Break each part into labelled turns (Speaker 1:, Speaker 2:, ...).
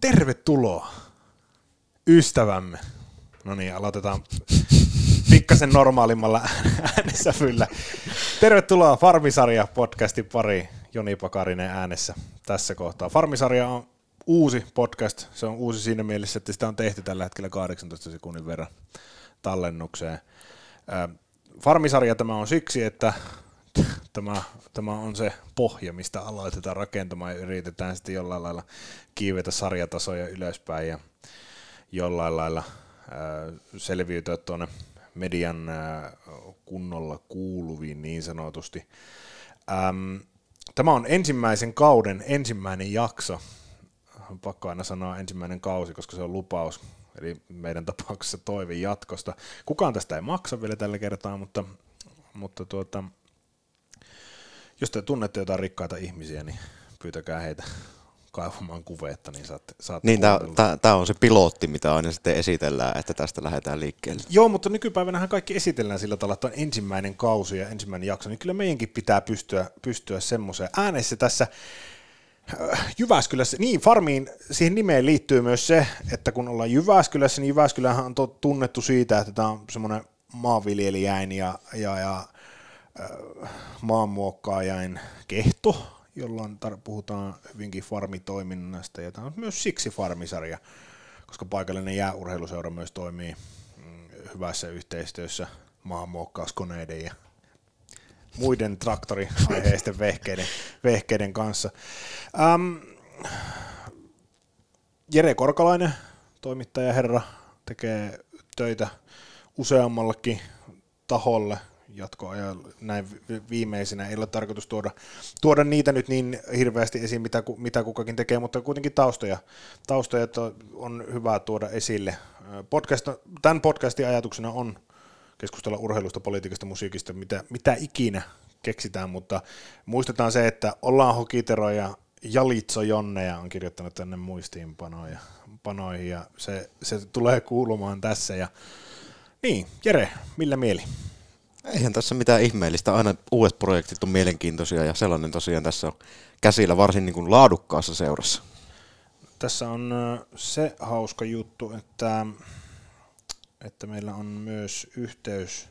Speaker 1: Tervetuloa, ystävämme. No niin, aloitetaan pikkasen normaalimmalla äänesävyllä. Tervetuloa Farmisarja podcastin pari Joni Pakarinen äänessä tässä kohtaa. Farmisarja on uusi podcast. Se on uusi siinä mielessä, että sitä on tehty tällä hetkellä 18 sekunnin verran tallennukseen. Farmisarja tämä on siksi, että tämä, tämä on se pohja, mistä aloitetaan rakentamaan ja yritetään sitten jollain lailla kiivetä sarjatasoja ylöspäin ja jollain lailla selviytyä tuonne median kunnolla kuuluviin niin sanotusti. Tämä on ensimmäisen kauden ensimmäinen jakso. Pakko aina sanoa ensimmäinen kausi, koska se on lupaus. Eli meidän tapauksessa toive jatkosta. Kukaan tästä ei maksa vielä tällä kertaa, mutta, mutta tuota, jos te tunnette jotain rikkaita ihmisiä, niin pyytäkää heitä kaivamaan kuveetta, niin saatte, saatte
Speaker 2: Niin, tämä on se pilotti, mitä aina sitten esitellään, että tästä lähdetään liikkeelle.
Speaker 1: Joo, mutta nykypäivänähän kaikki esitellään sillä tavalla, että on ensimmäinen kausi ja ensimmäinen jakso, niin kyllä meidänkin pitää pystyä, pystyä semmoiseen. Äänessä tässä äh, Jyväskylässä, niin Farmiin siihen nimeen liittyy myös se, että kun ollaan Jyväskylässä, niin Jyväskylähän on tunnettu siitä, että tämä on semmoinen maanviljelijäin ja, ja, ja maanmuokkaajain kehto, jolloin tar- puhutaan hyvinkin farmitoiminnasta, ja tämä on myös siksi farmisarja, koska paikallinen jääurheiluseura myös toimii mm, hyvässä yhteistyössä maanmuokkauskoneiden ja muiden traktoriaiheisten vehkeiden, vehkeiden kanssa. Ähm, Jere Korkalainen, toimittaja herra, tekee töitä useammallakin taholle – jatkoajalla näin viimeisinä. Ei ole tarkoitus tuoda, tuoda niitä nyt niin hirveästi esiin, mitä, mitä kukakin tekee, mutta kuitenkin taustoja, taustoja on hyvä tuoda esille. Podcast, tämän podcastin ajatuksena on keskustella urheilusta, politiikasta, musiikista, mitä, mitä ikinä keksitään, mutta muistetaan se, että ollaan Hokitero ja Jalitso Jonne on kirjoittanut tänne muistiinpanoja panoihin ja se, se tulee kuulumaan tässä. Ja, niin, Jere, millä mieli?
Speaker 2: Eihän tässä mitään ihmeellistä. Aina uudet projektit on mielenkiintoisia ja sellainen tosiaan tässä on käsillä varsin niin kuin laadukkaassa seurassa.
Speaker 1: Tässä on se hauska juttu, että, että meillä on myös yhteys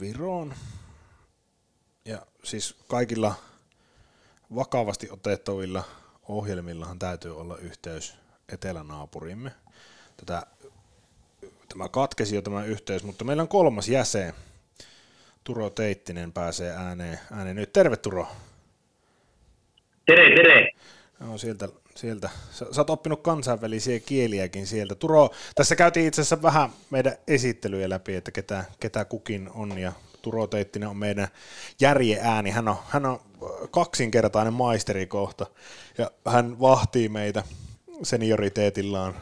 Speaker 1: Viroon. Ja siis kaikilla vakavasti otettavilla ohjelmillahan täytyy olla yhteys etelänaapurimme. Tätä tämä katkesi jo tämä yhteys, mutta meillä on kolmas jäsen. Turo Teittinen pääsee ääneen, ääneen nyt. Terve Turo.
Speaker 3: Tere, tere.
Speaker 1: No, sieltä, sieltä. Sä, sä oot oppinut kansainvälisiä kieliäkin sieltä. Turo, tässä käytiin itse asiassa vähän meidän esittelyjä läpi, että ketä, ketä kukin on, ja Turo Teittinen on meidän järjeääni. Hän on, hän on kaksinkertainen maisteri kohta, ja hän vahtii meitä senioriteetillaan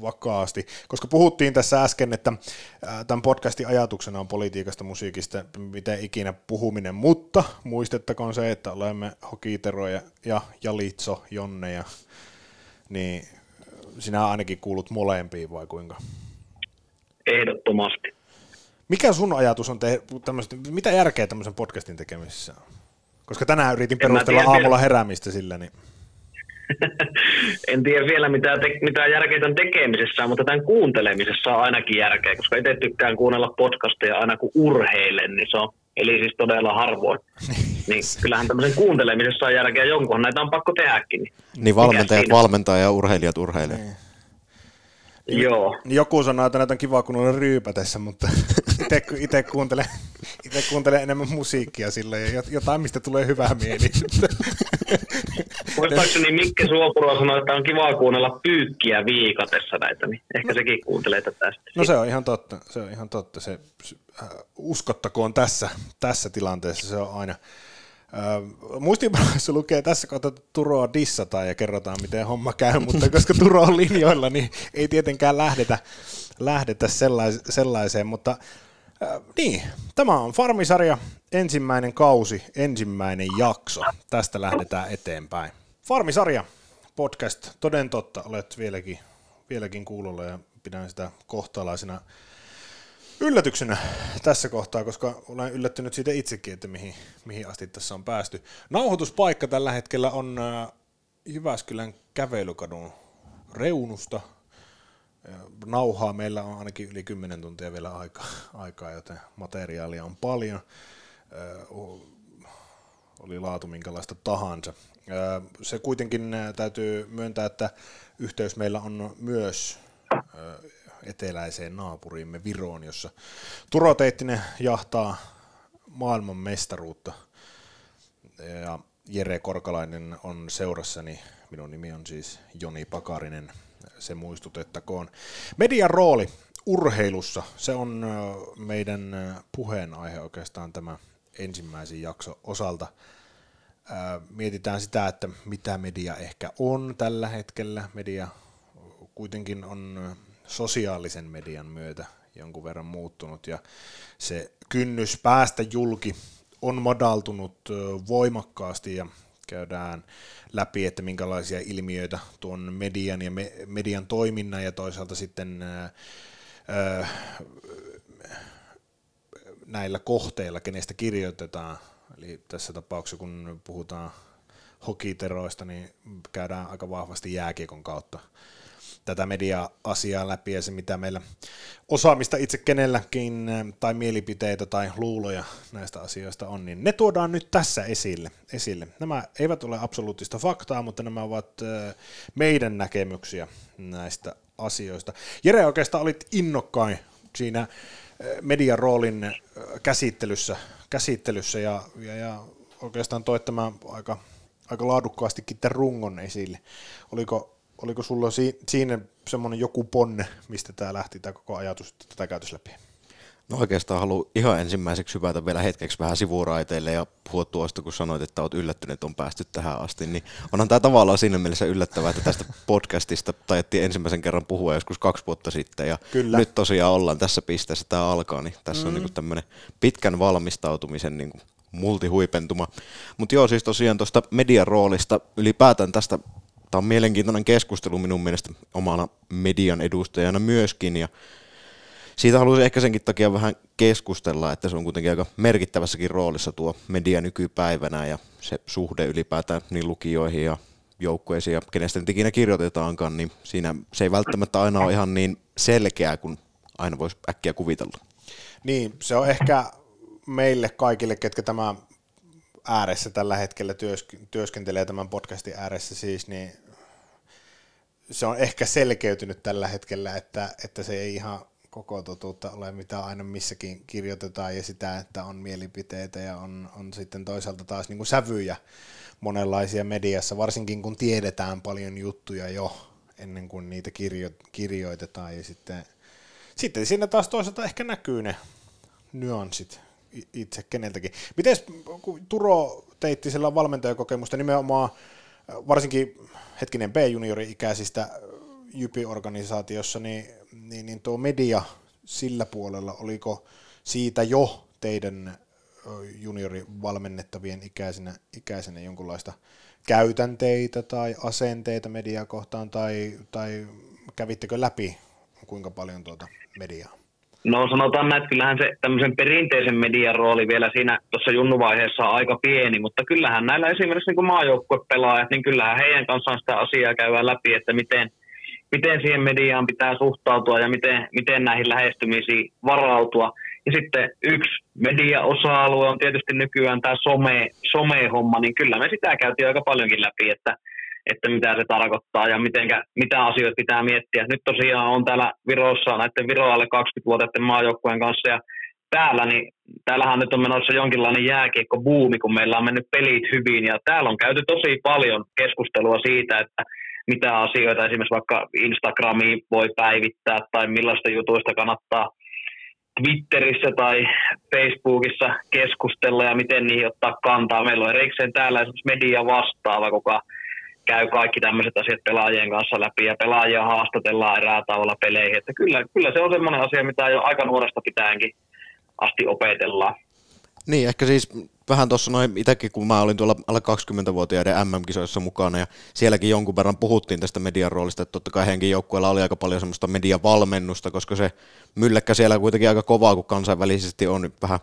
Speaker 1: vakaasti, koska puhuttiin tässä äsken, että tämän podcastin ajatuksena on politiikasta, musiikista, miten ikinä puhuminen, mutta muistettakoon se, että olemme Hokitero ja, ja Jalitso, Jonne, ja, niin sinä ainakin kuulut molempiin vai kuinka?
Speaker 3: Ehdottomasti.
Speaker 1: Mikä sun ajatus on, te- mitä järkeä tämmöisen podcastin tekemisessä on? Koska tänään yritin perustella aamulla heräämistä sillä, niin
Speaker 3: en tiedä vielä mitä, te, mitä järkeä tämän tekemisessä mutta tämän kuuntelemisessa on ainakin järkeä, koska itse tykkään kuunnella podcasteja aina kun urheilen, niin se on, eli siis todella harvoin. niin kyllähän tämmöisen kuuntelemisessa on järkeä, jonkun näitä on pakko tehdäkin.
Speaker 2: Niin, niin valmentajat valmentaa ja urheilijat urheilee. Niin.
Speaker 3: Joo.
Speaker 1: Joku sanoo, että näitä on kiva kun on ryypätessä, mutta itse kuuntelen, ite kuuntelen enemmän musiikkia sillä ja jotain, mistä tulee hyvää mieli.
Speaker 3: Muistaakseni Mikke Suopuro sanoi, että on kiva kuunnella pyykkiä viikatessa näitä, niin ehkä no. sekin kuuntelee tästä.
Speaker 1: No se on ihan totta, se on ihan totta. Se, äh, uskottakoon tässä, tässä tilanteessa, se on aina. Uh, muistiinpanoissa lukee tässä kohtaa, että Turoa dissataan ja kerrotaan, miten homma käy, mutta koska Turo on linjoilla, niin ei tietenkään lähdetä, lähdetä sellais, sellaiseen, mutta uh, niin, tämä on Farmisarja, ensimmäinen kausi, ensimmäinen jakso. Tästä lähdetään eteenpäin. Farmisarja, podcast, toden totta, olet vieläkin, vieläkin kuulolla ja pidän sitä kohtalaisena yllätyksenä tässä kohtaa, koska olen yllättynyt siitä itsekin, että mihin, mihin asti tässä on päästy. Nauhoituspaikka tällä hetkellä on äh, Jyväskylän kävelykadun reunusta. Nauhaa meillä on ainakin yli 10 tuntia vielä aikaa, aikaa joten materiaalia on paljon. Oli laatu minkälaista tahansa. Se kuitenkin täytyy myöntää, että yhteys meillä on myös eteläiseen naapuriimme Viroon, jossa Turo Teittinen jahtaa maailman mestaruutta. Ja Jere Korkalainen on seurassani, minun nimi on siis Joni Pakarinen, se muistutettakoon. Median rooli urheilussa, se on meidän puheenaihe oikeastaan tämä ensimmäisen jakso osalta. Mietitään sitä, että mitä media ehkä on tällä hetkellä. Media kuitenkin on sosiaalisen median myötä jonkun verran muuttunut ja se kynnys päästä julki on madaltunut voimakkaasti ja käydään läpi, että minkälaisia ilmiöitä tuon median ja me, median toiminnan ja toisaalta sitten ää, näillä kohteilla, kenestä kirjoitetaan. Eli tässä tapauksessa, kun puhutaan hokiteroista, niin käydään aika vahvasti jääkiekon kautta tätä media-asiaa läpi ja se, mitä meillä osaamista itse kenelläkin tai mielipiteitä tai luuloja näistä asioista on, niin ne tuodaan nyt tässä esille. esille. Nämä eivät ole absoluuttista faktaa, mutta nämä ovat meidän näkemyksiä näistä asioista. Jere, oikeastaan olit innokkain siinä median roolin käsittelyssä, käsittelyssä ja, ja, ja oikeastaan toit tämä aika, aika laadukkaastikin tämän rungon esille. Oliko oliko sulla siinä semmoinen joku ponne, mistä tämä lähti tämä koko ajatus, että tätä käytös läpi?
Speaker 2: No oikeastaan haluan ihan ensimmäiseksi hypätä vielä hetkeksi vähän sivuraiteille ja puhua tuosta, kun sanoit, että olet yllättynyt, että on päästy tähän asti, niin onhan tämä tavallaan siinä mielessä yllättävää, että tästä podcastista taidettiin ensimmäisen kerran puhua joskus kaksi vuotta sitten ja Kyllä. nyt tosiaan ollaan tässä pisteessä, tämä alkaa, niin tässä mm. on niin tämmöinen pitkän valmistautumisen niin multihuipentuma. Mutta joo, siis tosiaan tuosta median roolista ylipäätään tästä tämä on mielenkiintoinen keskustelu minun mielestä omana median edustajana myöskin, ja siitä haluaisin ehkä senkin takia vähän keskustella, että se on kuitenkin aika merkittävässäkin roolissa tuo media nykypäivänä ja se suhde ylipäätään niin lukijoihin ja joukkueisiin ja kenestä nyt ikinä kirjoitetaankaan, niin siinä se ei välttämättä aina ole ihan niin selkeää kuin aina voisi äkkiä kuvitella.
Speaker 1: Niin, se on ehkä meille kaikille, ketkä tämä ääressä tällä hetkellä työskentelee tämän podcastin ääressä siis, niin se on ehkä selkeytynyt tällä hetkellä, että, että se ei ihan koko totuutta ole, mitä aina missäkin kirjoitetaan, ja sitä, että on mielipiteitä ja on, on sitten toisaalta taas niin kuin sävyjä monenlaisia mediassa, varsinkin kun tiedetään paljon juttuja jo ennen kuin niitä kirjo, kirjoitetaan, ja sitten, sitten siinä taas toisaalta ehkä näkyy ne nyanssit itse keneltäkin. Miten Turo teitti sillä valmentajakokemusta nimenomaan varsinkin hetkinen B-juniori-ikäisistä Jypi-organisaatiossa, niin, niin, niin tuo media sillä puolella, oliko siitä jo teidän juniorivalmennettavien ikäisenä, ikäisenä jonkunlaista käytänteitä tai asenteita mediaa kohtaan, tai, tai kävittekö läpi kuinka paljon tuota mediaa?
Speaker 3: No sanotaan näin, että kyllähän se tämmöisen perinteisen median rooli vielä siinä tuossa junnuvaiheessa on aika pieni, mutta kyllähän näillä esimerkiksi niin maajoukkuepelaajat, niin kyllähän heidän kanssaan sitä asiaa käydään läpi, että miten, miten siihen mediaan pitää suhtautua ja miten, miten näihin lähestymisiin varautua. Ja sitten yksi media-osa-alue on tietysti nykyään tämä some, some-homma, niin kyllä me sitä käytiin aika paljonkin läpi, että että mitä se tarkoittaa ja mitenkä, mitä asioita pitää miettiä. Nyt tosiaan on täällä Virossa näiden Viro alle 20-vuotiaiden maajoukkueen kanssa ja täällä, niin täällähän nyt on menossa jonkinlainen jääkiekko buumi, kun meillä on mennyt pelit hyvin ja täällä on käyty tosi paljon keskustelua siitä, että mitä asioita esimerkiksi vaikka Instagramiin voi päivittää tai millaista jutuista kannattaa Twitterissä tai Facebookissa keskustella ja miten niihin ottaa kantaa. Meillä on erikseen täällä esimerkiksi media vastaava, joka käy kaikki tämmöiset asiat pelaajien kanssa läpi ja pelaajia haastatellaan erää tavalla peleihin. Että kyllä, kyllä se on semmoinen asia, mitä jo aika nuoresta pitäenkin asti opetellaan.
Speaker 2: Niin, ehkä siis vähän tuossa noin itsekin, kun mä olin tuolla alle 20-vuotiaiden MM-kisoissa mukana ja sielläkin jonkun verran puhuttiin tästä median roolista, että totta kai henkin joukkueella oli aika paljon semmoista mediavalmennusta, koska se mylläkkä siellä kuitenkin aika kovaa, kun kansainvälisesti on vähän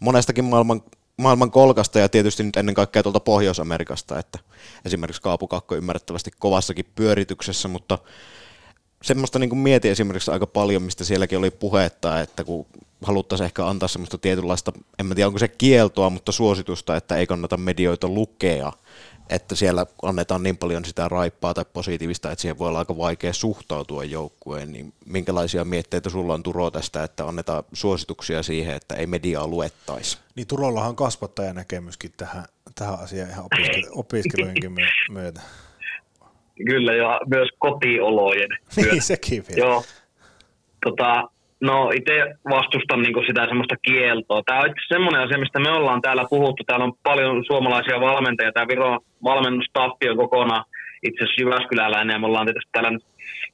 Speaker 2: monestakin maailman maailman kolkasta ja tietysti nyt ennen kaikkea tuolta Pohjois-Amerikasta, että esimerkiksi Kaapu Kakko ymmärrettävästi kovassakin pyörityksessä, mutta semmoista niin mietin esimerkiksi aika paljon, mistä sielläkin oli puhetta, että kun haluttaisiin ehkä antaa semmoista tietynlaista, en tiedä onko se kieltoa, mutta suositusta, että ei kannata medioita lukea, että siellä annetaan niin paljon sitä raippaa tai positiivista, että siihen voi olla aika vaikea suhtautua joukkueen, niin minkälaisia mietteitä sulla on Turo tästä, että annetaan suosituksia siihen, että ei mediaa luettaisi?
Speaker 1: Niin Turollahan on kasvattajanäkemyskin tähän, tähän asiaan ihan opiskelujenkin myötä.
Speaker 3: Kyllä, ja myös kotiolojen.
Speaker 1: niin, sekin vielä.
Speaker 3: Joo. Tota, no itse vastustan niin sitä semmoista kieltoa. Tämä on semmoinen asia, mistä me ollaan täällä puhuttu. Täällä on paljon suomalaisia valmentajia. Tämä Viron valmennustappi on kokonaan itse asiassa Jyväskyläläinen, ja me ollaan tietysti täällä nyt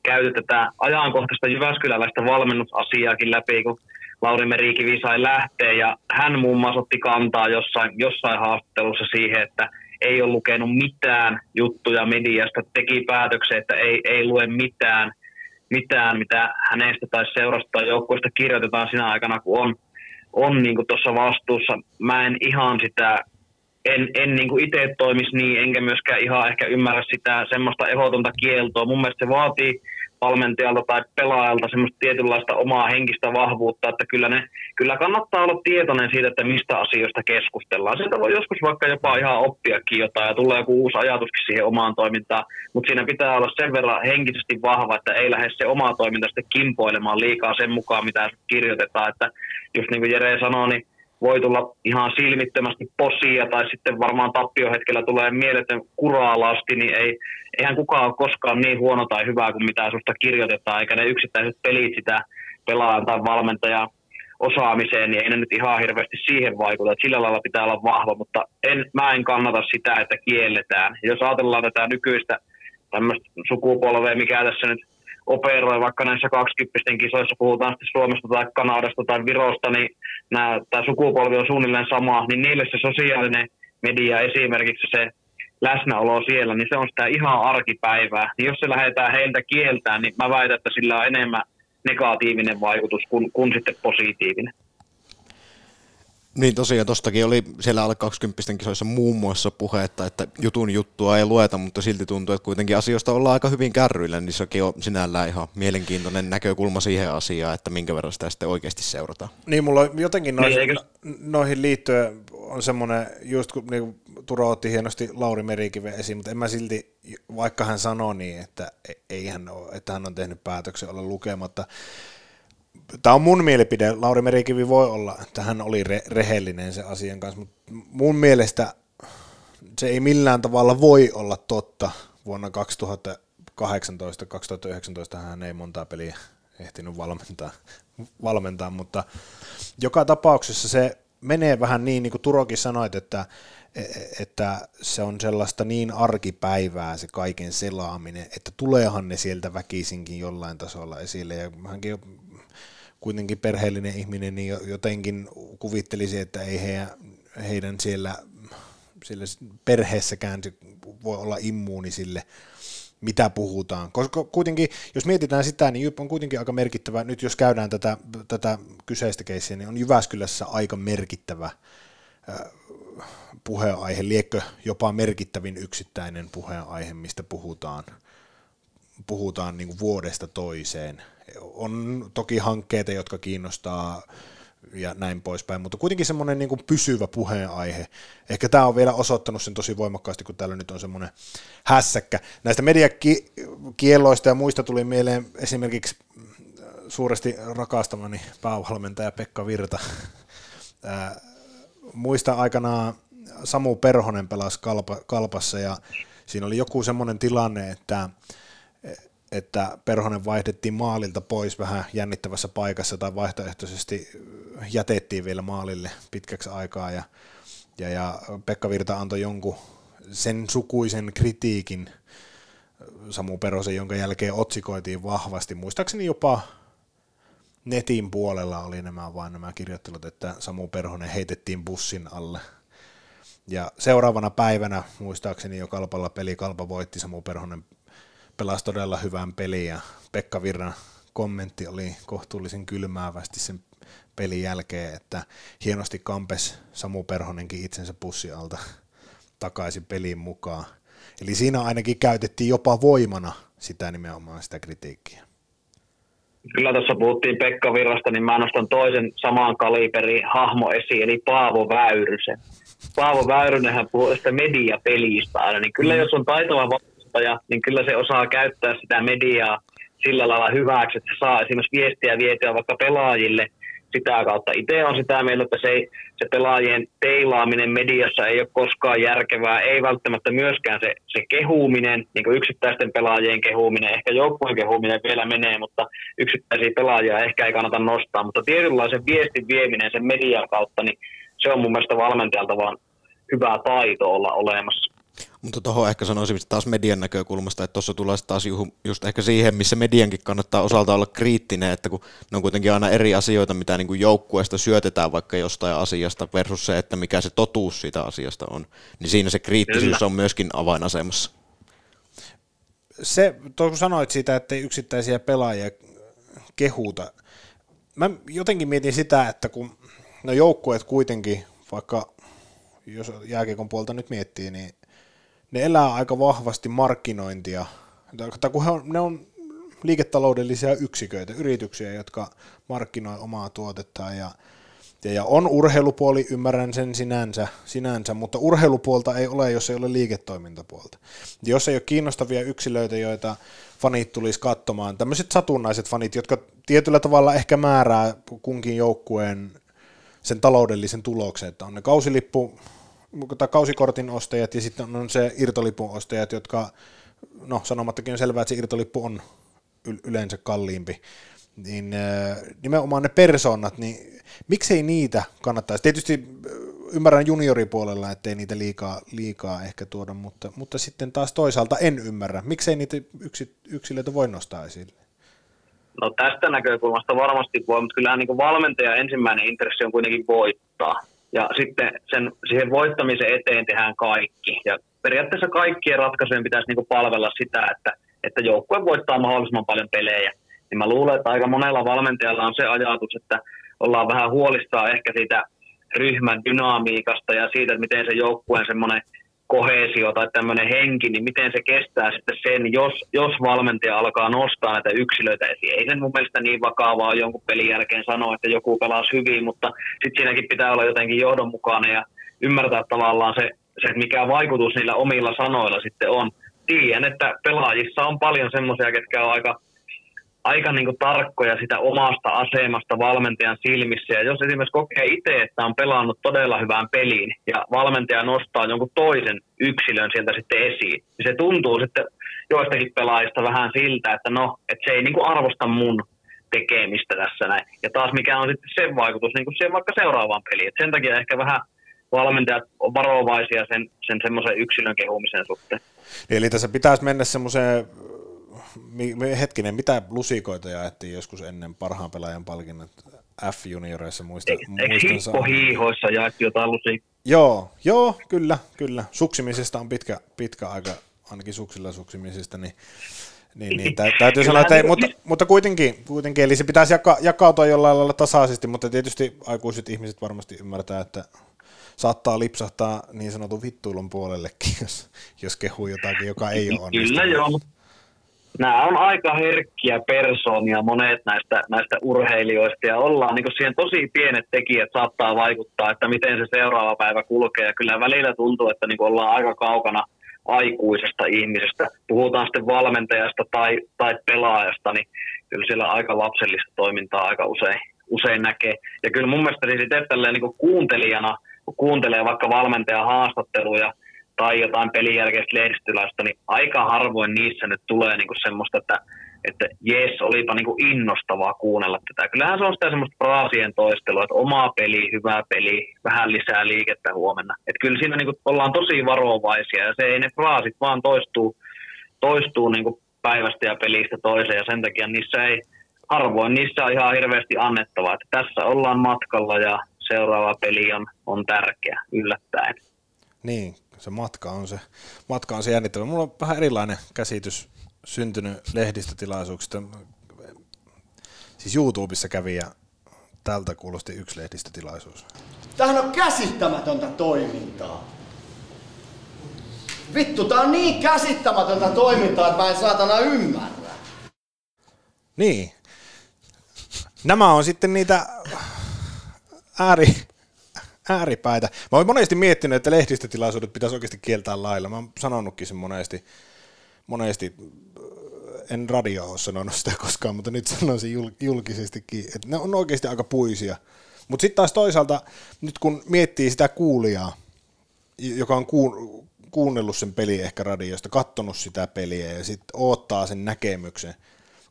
Speaker 3: käyty tätä ajankohtaista Jyväskyläläistä valmennusasiaakin läpi, kun Lauri Merikivi sai lähteä, ja hän muun muassa otti kantaa jossain, jossain haastattelussa siihen, että – ei ole lukenut mitään juttuja mediasta, teki päätöksen, että ei, ei lue mitään, mitään, mitä hänestä tai seurasta tai joukkueesta kirjoitetaan sinä aikana, kun on, on niin tuossa vastuussa. Mä en ihan sitä, en, en niin itse toimisi niin, enkä myöskään ihan ehkä ymmärrä sitä semmoista ehdotonta kieltoa. Mun mielestä se vaatii valmentajalta tai pelaajalta semmoista tietynlaista omaa henkistä vahvuutta, että kyllä, ne, kyllä kannattaa olla tietoinen siitä, että mistä asioista keskustellaan. Sieltä voi joskus vaikka jopa ihan oppiakin jotain ja tulee joku uusi ajatuskin siihen omaan toimintaan, mutta siinä pitää olla sen verran henkisesti vahva, että ei lähde se oma toiminta sitten kimpoilemaan liikaa sen mukaan, mitä kirjoitetaan. Että just niin kuin Jere sanoi, niin voi tulla ihan silmittömästi posia tai sitten varmaan tappiohetkellä tulee mieletön kuraalasti, niin ei, eihän kukaan ole koskaan niin huono tai hyvä kuin mitä susta kirjoitetaan, eikä ne yksittäiset pelit sitä pelaajan tai valmentajan osaamiseen, niin ei ne nyt ihan hirveästi siihen vaikuta. Sillä lailla pitää olla vahva, mutta en, mä en kannata sitä, että kielletään. Jos ajatellaan tätä nykyistä tämmöistä sukupolvea, mikä tässä nyt operoi vaikka näissä 20 kisoissa, puhutaan sitten Suomesta tai Kanadasta tai Virosta, niin nämä, tämä sukupolvi on suunnilleen sama, niin niille se sosiaalinen media esimerkiksi se läsnäolo siellä, niin se on sitä ihan arkipäivää. Niin jos se lähdetään heiltä kieltään, niin mä väitän, että sillä on enemmän negatiivinen vaikutus kuin, kuin sitten positiivinen.
Speaker 2: Niin tosiaan, tostakin oli siellä alle 20 kisoissa muun muassa puhetta, että jutun juttua ei lueta, mutta silti tuntuu, että kuitenkin asioista ollaan aika hyvin kärryillä, niin sekin on sinällään ihan mielenkiintoinen näkökulma siihen asiaan, että minkä verran sitä sitten oikeasti seurataan.
Speaker 1: Niin, mulla on jotenkin noihin, niin, noihin liittyen on semmoinen, just kun niin Turo otti hienosti Lauri Merikiven esiin, mutta en mä silti, vaikka hän sanoo niin, että e- ei hän ole, että hän on tehnyt päätöksen olla lukematta, tämä on mun mielipide, Lauri Merikivi voi olla, että hän oli re- rehellinen sen asian kanssa, mutta mun mielestä se ei millään tavalla voi olla totta. Vuonna 2018, 2019 hän ei montaa peliä ehtinyt valmentaa, valmentaa, mutta joka tapauksessa se menee vähän niin, niin kuin Turokin sanoit, että, että se on sellaista niin arkipäivää se kaiken selaaminen, että tuleehan ne sieltä väkisinkin jollain tasolla esille, ja hänkin kuitenkin perheellinen ihminen, niin jotenkin kuvittelisi, että ei heidän, heidän siellä, siellä perheessäkään voi olla immuuni sille, mitä puhutaan. Koska kuitenkin, jos mietitään sitä, niin Jyp on kuitenkin aika merkittävä, nyt jos käydään tätä, tätä kyseistä keissiä, niin on Jyväskylässä aika merkittävä puheenaihe, liekkö jopa merkittävin yksittäinen puheenaihe, mistä puhutaan, puhutaan niin vuodesta toiseen on toki hankkeita, jotka kiinnostaa ja näin poispäin, mutta kuitenkin semmoinen niin kuin pysyvä puheenaihe. Ehkä tämä on vielä osoittanut sen tosi voimakkaasti, kun täällä nyt on semmoinen hässäkkä. Näistä mediakielloista ja muista tuli mieleen esimerkiksi suuresti rakastamani päävalmentaja Pekka Virta. muista aikanaan Samu Perhonen pelasi kalpa, kalpassa ja siinä oli joku semmoinen tilanne, että että Perhonen vaihdettiin maalilta pois vähän jännittävässä paikassa tai vaihtoehtoisesti jätettiin vielä maalille pitkäksi aikaa ja, ja, ja Pekka Virta antoi jonkun sen sukuisen kritiikin Samu Perhosen, jonka jälkeen otsikoitiin vahvasti, muistaakseni jopa netin puolella oli nämä vain nämä kirjoittelut, että Samu Perhonen heitettiin bussin alle. Ja seuraavana päivänä, muistaakseni jo Kalpalla peli, Kalpa voitti, Samu Perhonen pelasi todella hyvän pelin ja Pekka Virran kommentti oli kohtuullisen kylmäävästi sen pelin jälkeen, että hienosti kampes Samu Perhonenkin itsensä pussi alta takaisin peliin mukaan. Eli siinä ainakin käytettiin jopa voimana sitä nimenomaan sitä kritiikkiä.
Speaker 3: Kyllä tuossa puhuttiin Pekka Virrasta, niin mä nostan toisen samaan kaliberin hahmo esiin, eli Paavo Väyrysen. Paavo Väyrynenhän puhuu tästä mediapelistä aina, niin kyllä mm. jos on taitava vastustaja, niin kyllä se osaa käyttää sitä mediaa sillä lailla hyväksi, että saa esimerkiksi viestiä vietyä vaikka pelaajille – sitä kautta. Itse on sitä mieltä, että se, ei, se pelaajien teilaaminen mediassa ei ole koskaan järkevää, ei välttämättä myöskään se, se kehuminen, niin kuin yksittäisten pelaajien kehuminen, ehkä joukkueen kehuminen vielä menee, mutta yksittäisiä pelaajia ehkä ei kannata nostaa, mutta tietynlaisen viestin vieminen sen median kautta, niin se on mun mielestä valmentajalta vaan hyvä taito olla olemassa.
Speaker 2: Mutta tuohon ehkä sanoisin taas median näkökulmasta, että tuossa tulee taas just ehkä siihen, missä mediankin kannattaa osalta olla kriittinen, että kun ne on kuitenkin aina eri asioita, mitä niin kuin joukkueesta syötetään vaikka jostain asiasta versus se, että mikä se totuus siitä asiasta on, niin siinä se kriittisyys Kyllä. on myöskin avainasemassa.
Speaker 1: Se, kun sanoit siitä, että yksittäisiä pelaajia kehuta, mä jotenkin mietin sitä, että kun no joukkueet kuitenkin, vaikka jos jääkiekon puolta nyt miettii, niin ne elää aika vahvasti markkinointia, kun he on, ne on liiketaloudellisia yksiköitä, yrityksiä, jotka markkinoi omaa tuotettaan ja, ja, ja on urheilupuoli, ymmärrän sen sinänsä, sinänsä, mutta urheilupuolta ei ole, jos ei ole liiketoimintapuolta. Jos ei ole kiinnostavia yksilöitä, joita fanit tulisi katsomaan, tämmöiset satunnaiset fanit, jotka tietyllä tavalla ehkä määrää kunkin joukkueen sen taloudellisen tuloksen, että on ne kausilippu tai kausikortin ostajat ja sitten on se irtolipun ostajat, jotka, no sanomattakin on selvää, että se irtolippu on yleensä kalliimpi, niin nimenomaan ne persoonat, niin miksei niitä kannattaisi, tietysti ymmärrän junioripuolella, ettei niitä liikaa, liikaa ehkä tuoda, mutta, mutta sitten taas toisaalta en ymmärrä, miksei niitä yksi, yksilöitä voi nostaa esille.
Speaker 3: No tästä näkökulmasta varmasti voi, mutta kyllähän niin valmentaja ensimmäinen intressi on kuitenkin voittaa. Ja sitten sen, siihen voittamisen eteen tehdään kaikki. Ja periaatteessa kaikkien ratkaisujen pitäisi niin palvella sitä, että, että joukkue voittaa mahdollisimman paljon pelejä. Niin mä luulen, että aika monella valmentajalla on se ajatus, että ollaan vähän huolissaan ehkä siitä ryhmän dynamiikasta ja siitä, että miten se joukkueen semmoinen kohesio tai tämmöinen henki, niin miten se kestää sitten sen, jos, jos valmentaja alkaa nostaa näitä yksilöitä esiin. Ei sen mun mielestä niin vakavaa jonkun pelin jälkeen sanoa, että joku pelasi hyvin, mutta sitten siinäkin pitää olla jotenkin johdonmukainen ja ymmärtää tavallaan se, se mikä vaikutus niillä omilla sanoilla sitten on. Tiedän, että pelaajissa on paljon semmoisia, ketkä on aika aika niin kuin tarkkoja sitä omasta asemasta valmentajan silmissä. Ja jos esimerkiksi kokee itse, että on pelannut todella hyvään peliin ja valmentaja nostaa jonkun toisen yksilön sieltä sitten esiin, niin se tuntuu sitten joistakin pelaajista vähän siltä, että no, että se ei niin kuin arvosta mun tekemistä tässä näin. Ja taas mikä on sitten sen vaikutus niin kuin siihen vaikka seuraavaan peliin. Et sen takia ehkä vähän valmentajat on varovaisia sen, sen semmoisen yksilön kehumisen suhteen.
Speaker 1: Eli tässä pitäisi mennä semmoiseen hetkinen, mitä lusikoita jaettiin joskus ennen parhaan pelaajan palkinnot F-junioreissa muista,
Speaker 3: Eikö hippohiihoissa jaettiin jotain lusikkoja?
Speaker 1: Joo, joo, kyllä, kyllä. Suksimisesta on pitkä, pitkä aika, ainakin suksilla suksimisesta, niin niin, niin tä, täytyy sanoa, että ei, mutta, mutta kuitenkin, kuitenkin, eli se pitäisi jaka, jakautua jollain lailla tasaisesti, mutta tietysti aikuiset ihmiset varmasti ymmärtää, että saattaa lipsahtaa niin sanotun vittuilun puolellekin, jos, jos kehuu jotakin, joka ei ole onnistunut.
Speaker 3: Kyllä joo, mutta nämä on aika herkkiä persoonia monet näistä, näistä urheilijoista ja ollaan niin siihen tosi pienet tekijät saattaa vaikuttaa, että miten se seuraava päivä kulkee ja kyllä välillä tuntuu, että niin ollaan aika kaukana aikuisesta ihmisestä. Puhutaan sitten valmentajasta tai, tai pelaajasta, niin kyllä siellä aika lapsellista toimintaa aika usein, usein näkee. Ja kyllä mun mielestä siis niin kuuntelijana, kun kuuntelee vaikka valmentajan haastatteluja, tai jotain pelin jälkeistä lehdistöläistä, niin aika harvoin niissä nyt tulee niinku semmoista, että, että jes, olipa niinku innostavaa kuunnella tätä. Kyllähän se on sitä semmoista fraasien toistelua, että oma peli, hyvä peli, vähän lisää liikettä huomenna. Et kyllä siinä niinku ollaan tosi varovaisia ja se ei ne fraasit vaan toistuu, toistuu niinku päivästä ja pelistä toiseen ja sen takia niissä ei, harvoin niissä on ihan hirveästi annettavaa. Että tässä ollaan matkalla ja seuraava peli on, on tärkeä yllättäen.
Speaker 1: Niin, se matka on se, matka on se jännittävä. Mulla on vähän erilainen käsitys syntynyt lehdistötilaisuuksista. Siis YouTubessa kävi ja tältä kuulosti yksi lehdistötilaisuus.
Speaker 4: Tämähän on käsittämätöntä toimintaa. Vittu, tää on niin käsittämätöntä toimintaa, että mä en saatana ymmärrä.
Speaker 1: Niin. Nämä on sitten niitä ääri, ääripäitä. Mä oon monesti miettinyt, että lehdistötilaisuudet pitäisi oikeasti kieltää lailla. Mä oon sanonutkin sen monesti, monesti en radio ole sanonut sitä koskaan, mutta nyt sanoisin jul- julkisestikin, että ne on oikeasti aika puisia. Mutta sitten taas toisaalta, nyt kun miettii sitä kuulijaa, joka on kuun, kuunnellut sen peli ehkä radiosta, kattonut sitä peliä ja sitten odottaa sen näkemyksen.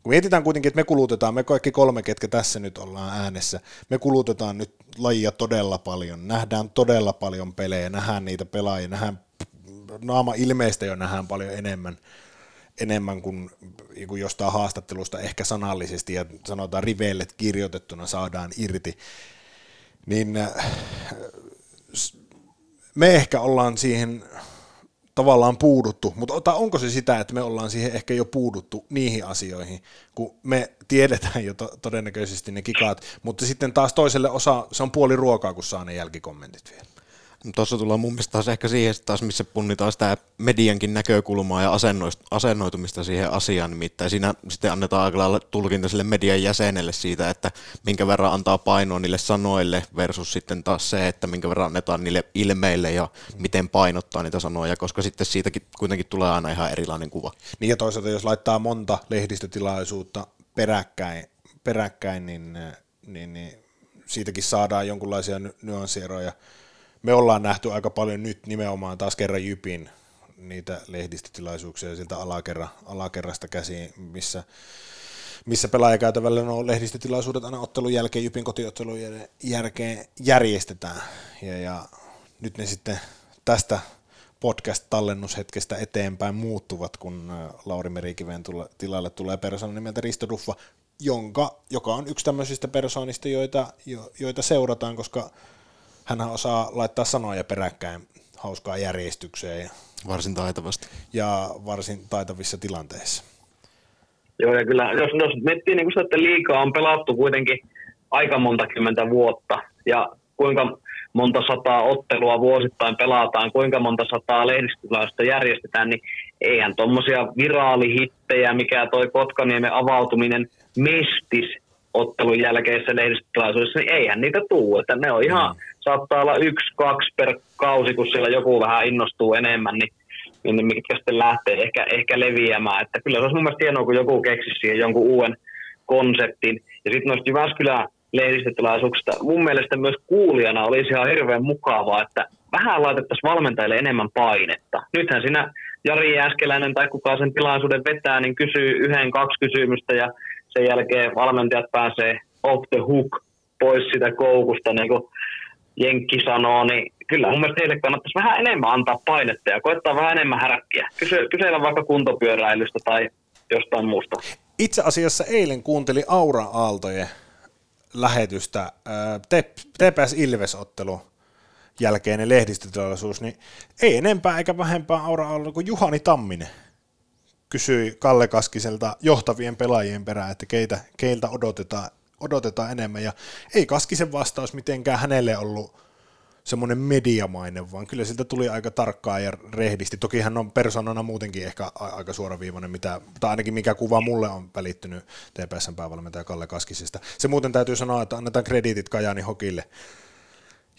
Speaker 1: Kun mietitään kuitenkin, että me kulutetaan, me kaikki kolme, ketkä tässä nyt ollaan äänessä, me kulutetaan nyt lajia todella paljon, nähdään todella paljon pelejä, nähdään niitä pelaajia, nähdään naama ilmeistä jo nähdään paljon enemmän, enemmän kuin, kuin jostain haastattelusta ehkä sanallisesti ja sanotaan riveille kirjoitettuna saadaan irti, niin äh, me ehkä ollaan siihen tavallaan puuduttu, mutta onko se sitä, että me ollaan siihen ehkä jo puuduttu niihin asioihin, kun me tiedetään jo to- todennäköisesti ne kikaat, mutta sitten taas toiselle osa, se on puoli ruokaa, kun saa ne jälkikommentit vielä.
Speaker 2: Tuossa tullaan mun mielestä taas ehkä siihen taas, missä punnitaan sitä mediankin näkökulmaa ja asennoitumista siihen asiaan, nimittäin siinä sitten annetaan aika lailla tulkinta sille median jäsenelle siitä, että minkä verran antaa painoa niille sanoille versus sitten taas se, että minkä verran annetaan niille ilmeille ja miten painottaa niitä sanoja, koska sitten siitäkin kuitenkin tulee aina ihan erilainen kuva.
Speaker 1: Niin ja toisaalta jos laittaa monta lehdistötilaisuutta peräkkäin, peräkkäin niin, niin, niin siitäkin saadaan jonkinlaisia nyanssieroja me ollaan nähty aika paljon nyt nimenomaan taas kerran Jypin niitä lehdistötilaisuuksia siltä alakerra, alakerrasta käsiin, missä, missä pelaajakäytävällä no lehdistötilaisuudet aina ottelun jälkeen, Jypin kotiottelun jälkeen järjestetään. Ja, ja nyt ne sitten tästä podcast-tallennushetkestä eteenpäin muuttuvat, kun Lauri Merikiven tilalle tulee persoonan nimeltä Risto Duffa, jonka, joka on yksi tämmöisistä persoonista, joita, joita seurataan, koska hän osaa laittaa sanoja peräkkäin hauskaa järjestykseen. Ja,
Speaker 2: varsin taitavasti.
Speaker 1: Ja varsin taitavissa tilanteissa.
Speaker 3: Joo, ja kyllä jos, jos miettii niin sitä, että liikaa on pelattu kuitenkin aika monta kymmentä vuotta, ja kuinka monta sataa ottelua vuosittain pelataan, kuinka monta sataa lehdistötilaisuutta järjestetään, niin eihän tuommoisia viraalihittejä, mikä toi Kotkaniemen avautuminen mestis ottelun jälkeisessä lehdistötilaisuudessa, niin eihän niitä tuu. Että ne on ihan, mm. Saattaa olla yksi, kaksi per kausi, kun siellä joku vähän innostuu enemmän, niin, niin, niin mitkä sitten lähtee ehkä, ehkä leviämään. Että kyllä se olisi mun mielestä hienoa, kun joku keksisi siihen jonkun uuden konseptin. Ja sitten noista Jyväskylän lehdistötilaisuuksista mun mielestä myös kuulijana olisi ihan hirveän mukavaa, että vähän laitettaisiin valmentajille enemmän painetta. Nythän siinä Jari Äskeläinen tai kuka sen tilaisuuden vetää, niin kysyy yhden, kaksi kysymystä ja sen jälkeen valmentajat pääsee off the hook pois sitä koukusta, niin kuin Jenkki sanoo, niin kyllä mun mielestä heille kannattaisi vähän enemmän antaa painetta ja koettaa vähän enemmän häräkkiä. Kysy, kysellä vaikka kuntopyöräilystä tai jostain muusta.
Speaker 1: Itse asiassa eilen kuuntelin Aura Aaltojen lähetystä, TPS Ilves-ottelu jälkeinen lehdistötilaisuus, niin ei enempää eikä vähempää Aura Aalto kuin Juhani Tamminen kysyi Kalle Kaskiselta johtavien pelaajien perään, että keitä, keiltä odotetaan, odotetaan enemmän, ja ei Kaskisen vastaus mitenkään hänelle ollut semmoinen mediamainen, vaan kyllä siltä tuli aika tarkkaa ja rehdisti. Toki hän on persoonana muutenkin ehkä aika suoraviivainen, mitä, tai ainakin mikä kuva mulle on välittynyt TPSn päävalmentaja Kalle Kaskisesta. Se muuten täytyy sanoa, että annetaan krediitit Kajani Hokille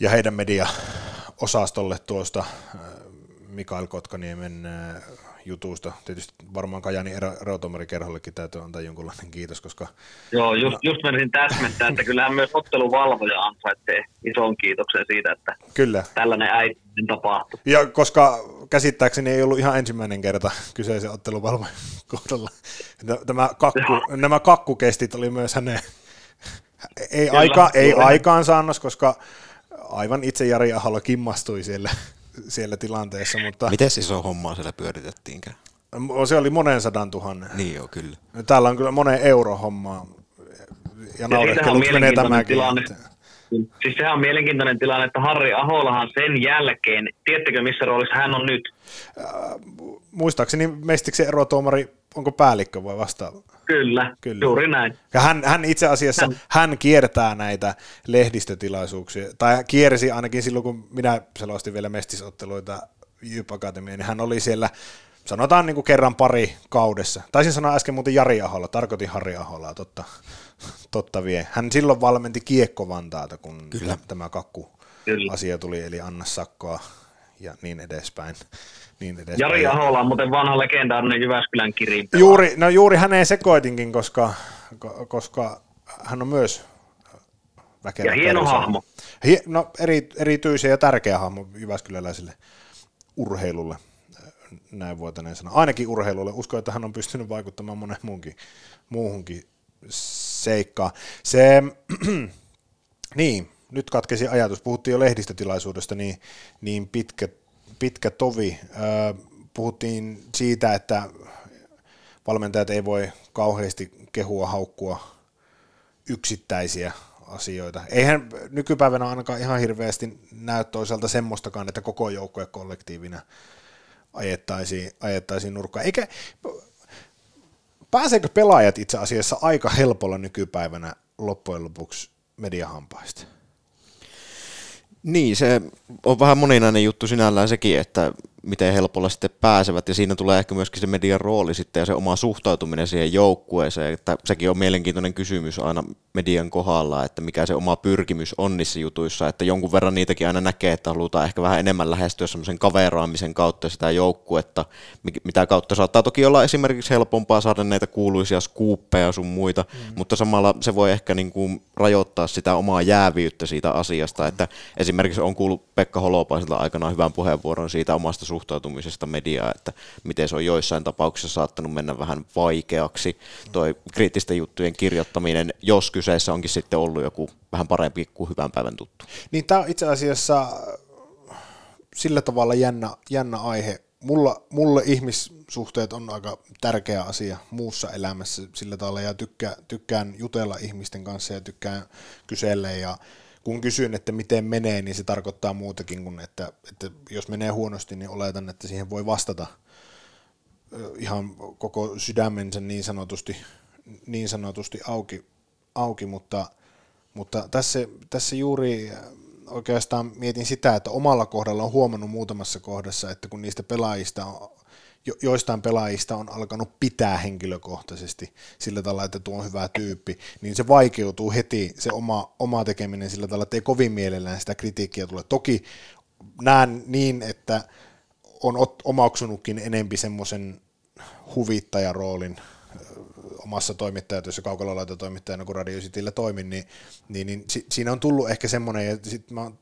Speaker 1: ja heidän media-osastolle tuosta äh, Mikael Kotkaniemen jutusta. Tietysti varmaan Kajani erotomarikerhollekin täytyy antaa jonkunlainen kiitos, koska...
Speaker 3: Joo, just, just menisin täsmentää, että kyllähän myös otteluvalvoja ansaitsee ison kiitoksen siitä, että
Speaker 1: Kyllä.
Speaker 3: tällainen äiti tapahtui.
Speaker 1: Ja koska käsittääkseni ei ollut ihan ensimmäinen kerta kyseisen otteluvalvojan kohdalla. Tämä kakku, nämä kakkukestit oli myös hänen ei, aika, ei aikaansaannos, koska aivan itse Jari Ahalo kimmastui siellä siellä tilanteessa. Mutta...
Speaker 2: Miten iso hommaa siellä pyöritettiinkään?
Speaker 1: Se oli monen sadan tuhannen.
Speaker 2: Niin joo, kyllä.
Speaker 1: Täällä on kyllä monen euro hommaa. Ja, ja menee tämäkin.
Speaker 3: Tilanne. Siis sehän on mielenkiintoinen tilanne, että Harri Aholahan sen jälkeen, tiedättekö missä roolissa hän on nyt?
Speaker 1: Äh, muistaakseni Mestiksen erotuomari onko päällikkö vai vastaava?
Speaker 3: Kyllä, Kyllä. juuri näin.
Speaker 1: Ja hän, hän itse asiassa, hän. hän kiertää näitä lehdistötilaisuuksia, tai kiersi ainakin silloin, kun minä selostin vielä mestisotteluita Jyp Akatemiaan, niin hän oli siellä sanotaan niin kuin kerran pari kaudessa. Taisin sanoa äsken muuten Jari Aholla, tarkoitin Harri Aholaa, totta, totta vie. Hän silloin valmenti Kiekko Vantaalta, kun Kyllä. tämä kakku Kyllä. asia tuli, eli Anna Sakkoa ja niin edespäin. Niin edespäin.
Speaker 3: Jari Ahola on muuten vanha legendaarinen Jyväskylän kirin
Speaker 1: juuri, no juuri häneen sekoitinkin, koska, koska hän on myös
Speaker 3: väkevä Ja hieno perusana. hahmo.
Speaker 1: Hie, no eri, erityisen ja tärkeä hahmo Jyväskyläläiselle urheilulle näin voitaneen sanoa. Ainakin urheilulle. Uskon, että hän on pystynyt vaikuttamaan monen muunkin, muuhunkin seikkaan. Se, niin, nyt katkesi ajatus. Puhuttiin jo lehdistötilaisuudesta, niin, niin pitkä, pitkä tovi. puhuttiin siitä, että valmentajat ei voi kauheasti kehua, haukkua yksittäisiä asioita. Eihän nykypäivänä ainakaan ihan hirveästi näy toisaalta semmoistakaan, että koko joukkue kollektiivina ajettaisiin, ajettaisiin nurkkaan. Eikä, pääseekö pelaajat itse asiassa aika helpolla nykypäivänä loppujen lopuksi mediahampaista?
Speaker 2: Niin, se on vähän moninainen juttu sinällään sekin, että miten helpolla sitten pääsevät, ja siinä tulee ehkä myöskin se median rooli sitten ja se oma suhtautuminen siihen joukkueeseen, että sekin on mielenkiintoinen kysymys aina median kohdalla, että mikä se oma pyrkimys on niissä jutuissa, että jonkun verran niitäkin aina näkee, että halutaan ehkä vähän enemmän lähestyä semmoisen kaveraamisen kautta sitä joukkuetta, mitä kautta saattaa toki olla esimerkiksi helpompaa saada näitä kuuluisia skuuppeja sun muita, mm. mutta samalla se voi ehkä niin kuin rajoittaa sitä omaa jäävyyttä siitä asiasta, että esimerkiksi on kuullut Pekka Holopaiselta aikanaan hyvän puheenvuoron siitä omasta suhtautumisesta mediaa, että miten se on joissain tapauksissa saattanut mennä vähän vaikeaksi, toi kriittisten juttujen kirjoittaminen, jos kyseessä onkin sitten ollut joku vähän parempi kuin hyvän päivän tuttu.
Speaker 1: Niin tämä on itse asiassa sillä tavalla jännä, jännä aihe. Mulla, mulle ihmissuhteet on aika tärkeä asia muussa elämässä sillä tavalla ja tykkään, tykkään jutella ihmisten kanssa ja tykkään kysellä ja kun kysyn, että miten menee, niin se tarkoittaa muutakin kuin, että, että jos menee huonosti, niin oletan, että siihen voi vastata. Ihan koko sydämensä niin sanotusti, niin sanotusti auki, auki mutta, mutta tässä, tässä juuri oikeastaan mietin sitä, että omalla kohdalla on huomannut muutamassa kohdassa, että kun niistä pelaajista on jo, joistain pelaajista on alkanut pitää henkilökohtaisesti sillä tavalla, että tuo on hyvä tyyppi, niin se vaikeutuu heti se oma, oma tekeminen sillä tavalla, että ei kovin mielellään sitä kritiikkiä tule. Toki näen niin, että on omaksunutkin enempi semmoisen huvittajaroolin omassa toimittajatyössä kaukalolaitotoimittajana, kun Radio Cityllä toimin, niin, niin, niin si, siinä on tullut ehkä semmoinen, ja sitten mä oon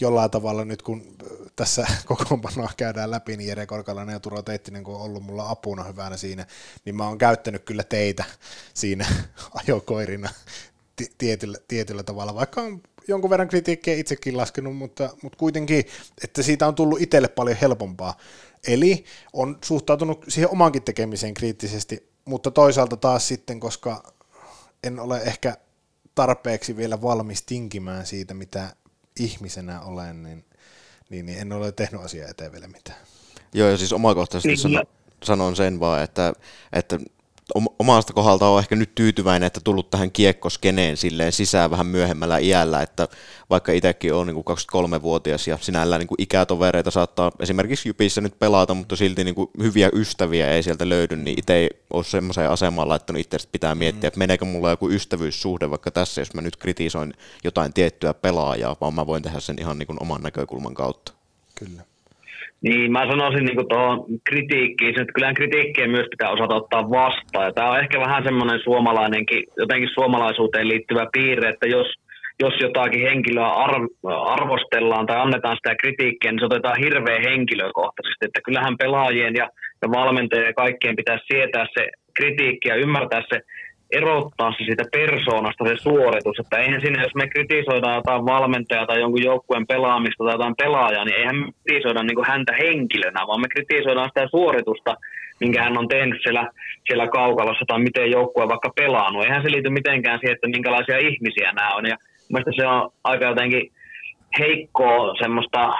Speaker 1: jollain tavalla nyt kun tässä kokoonpanoa käydään läpi, niin Jere Korkalainen ja Turo Teittinen, kun on ollut mulla apuna hyvänä siinä, niin mä oon käyttänyt kyllä teitä siinä ajokoirina tietyllä, tietyllä tavalla, vaikka on jonkun verran kritiikkiä itsekin laskenut, mutta, mutta kuitenkin, että siitä on tullut itselle paljon helpompaa. Eli on suhtautunut siihen omankin tekemiseen kriittisesti, mutta toisaalta taas sitten, koska en ole ehkä tarpeeksi vielä valmis tinkimään siitä, mitä ihmisenä olen, niin, niin, niin en ole tehnyt asiaa eteen vielä mitään.
Speaker 2: Joo, ja siis omakohtaisesti niin, sanon, sanon sen vaan, että, että omasta kohdalta on ehkä nyt tyytyväinen, että tullut tähän kiekkoskeneen silleen sisään vähän myöhemmällä iällä, että vaikka itsekin on niin 23-vuotias ja sinällään niin ikätovereita saattaa esimerkiksi Jypissä nyt pelata, mutta silti niin kuin hyviä ystäviä ei sieltä löydy, niin itse ei ole semmoiseen asemaan laittanut itse pitää miettiä, että meneekö mulla joku ystävyyssuhde vaikka tässä, jos mä nyt kritisoin jotain tiettyä pelaajaa, vaan mä voin tehdä sen ihan niin kuin oman näkökulman kautta.
Speaker 1: Kyllä.
Speaker 3: Niin, mä sanoisin niin tuohon kritiikkiin, että kyllähän kritiikkiä myös pitää osata ottaa vastaan. Ja tämä on ehkä vähän semmoinen suomalainenkin, jotenkin suomalaisuuteen liittyvä piirre, että jos, jos jotakin henkilöä arv, arvostellaan tai annetaan sitä kritiikkiä, niin se otetaan hirveän henkilökohtaisesti. Että kyllähän pelaajien ja, ja valmentajien ja kaikkien pitää sietää se kritiikki ja ymmärtää se erottaa se siitä persoonasta se suoritus, että eihän sinne, jos me kritisoidaan jotain valmentajaa tai jonkun joukkueen pelaamista tai jotain pelaajaa, niin eihän me kritisoida niin kuin häntä henkilönä, vaan me kritisoidaan sitä suoritusta, minkä hän on tehnyt siellä, siellä kaukalossa tai miten joukkue vaikka pelaanut. Eihän se liity mitenkään siihen, että minkälaisia ihmisiä nämä on. Ja mielestäni se on aika jotenkin heikkoa semmoista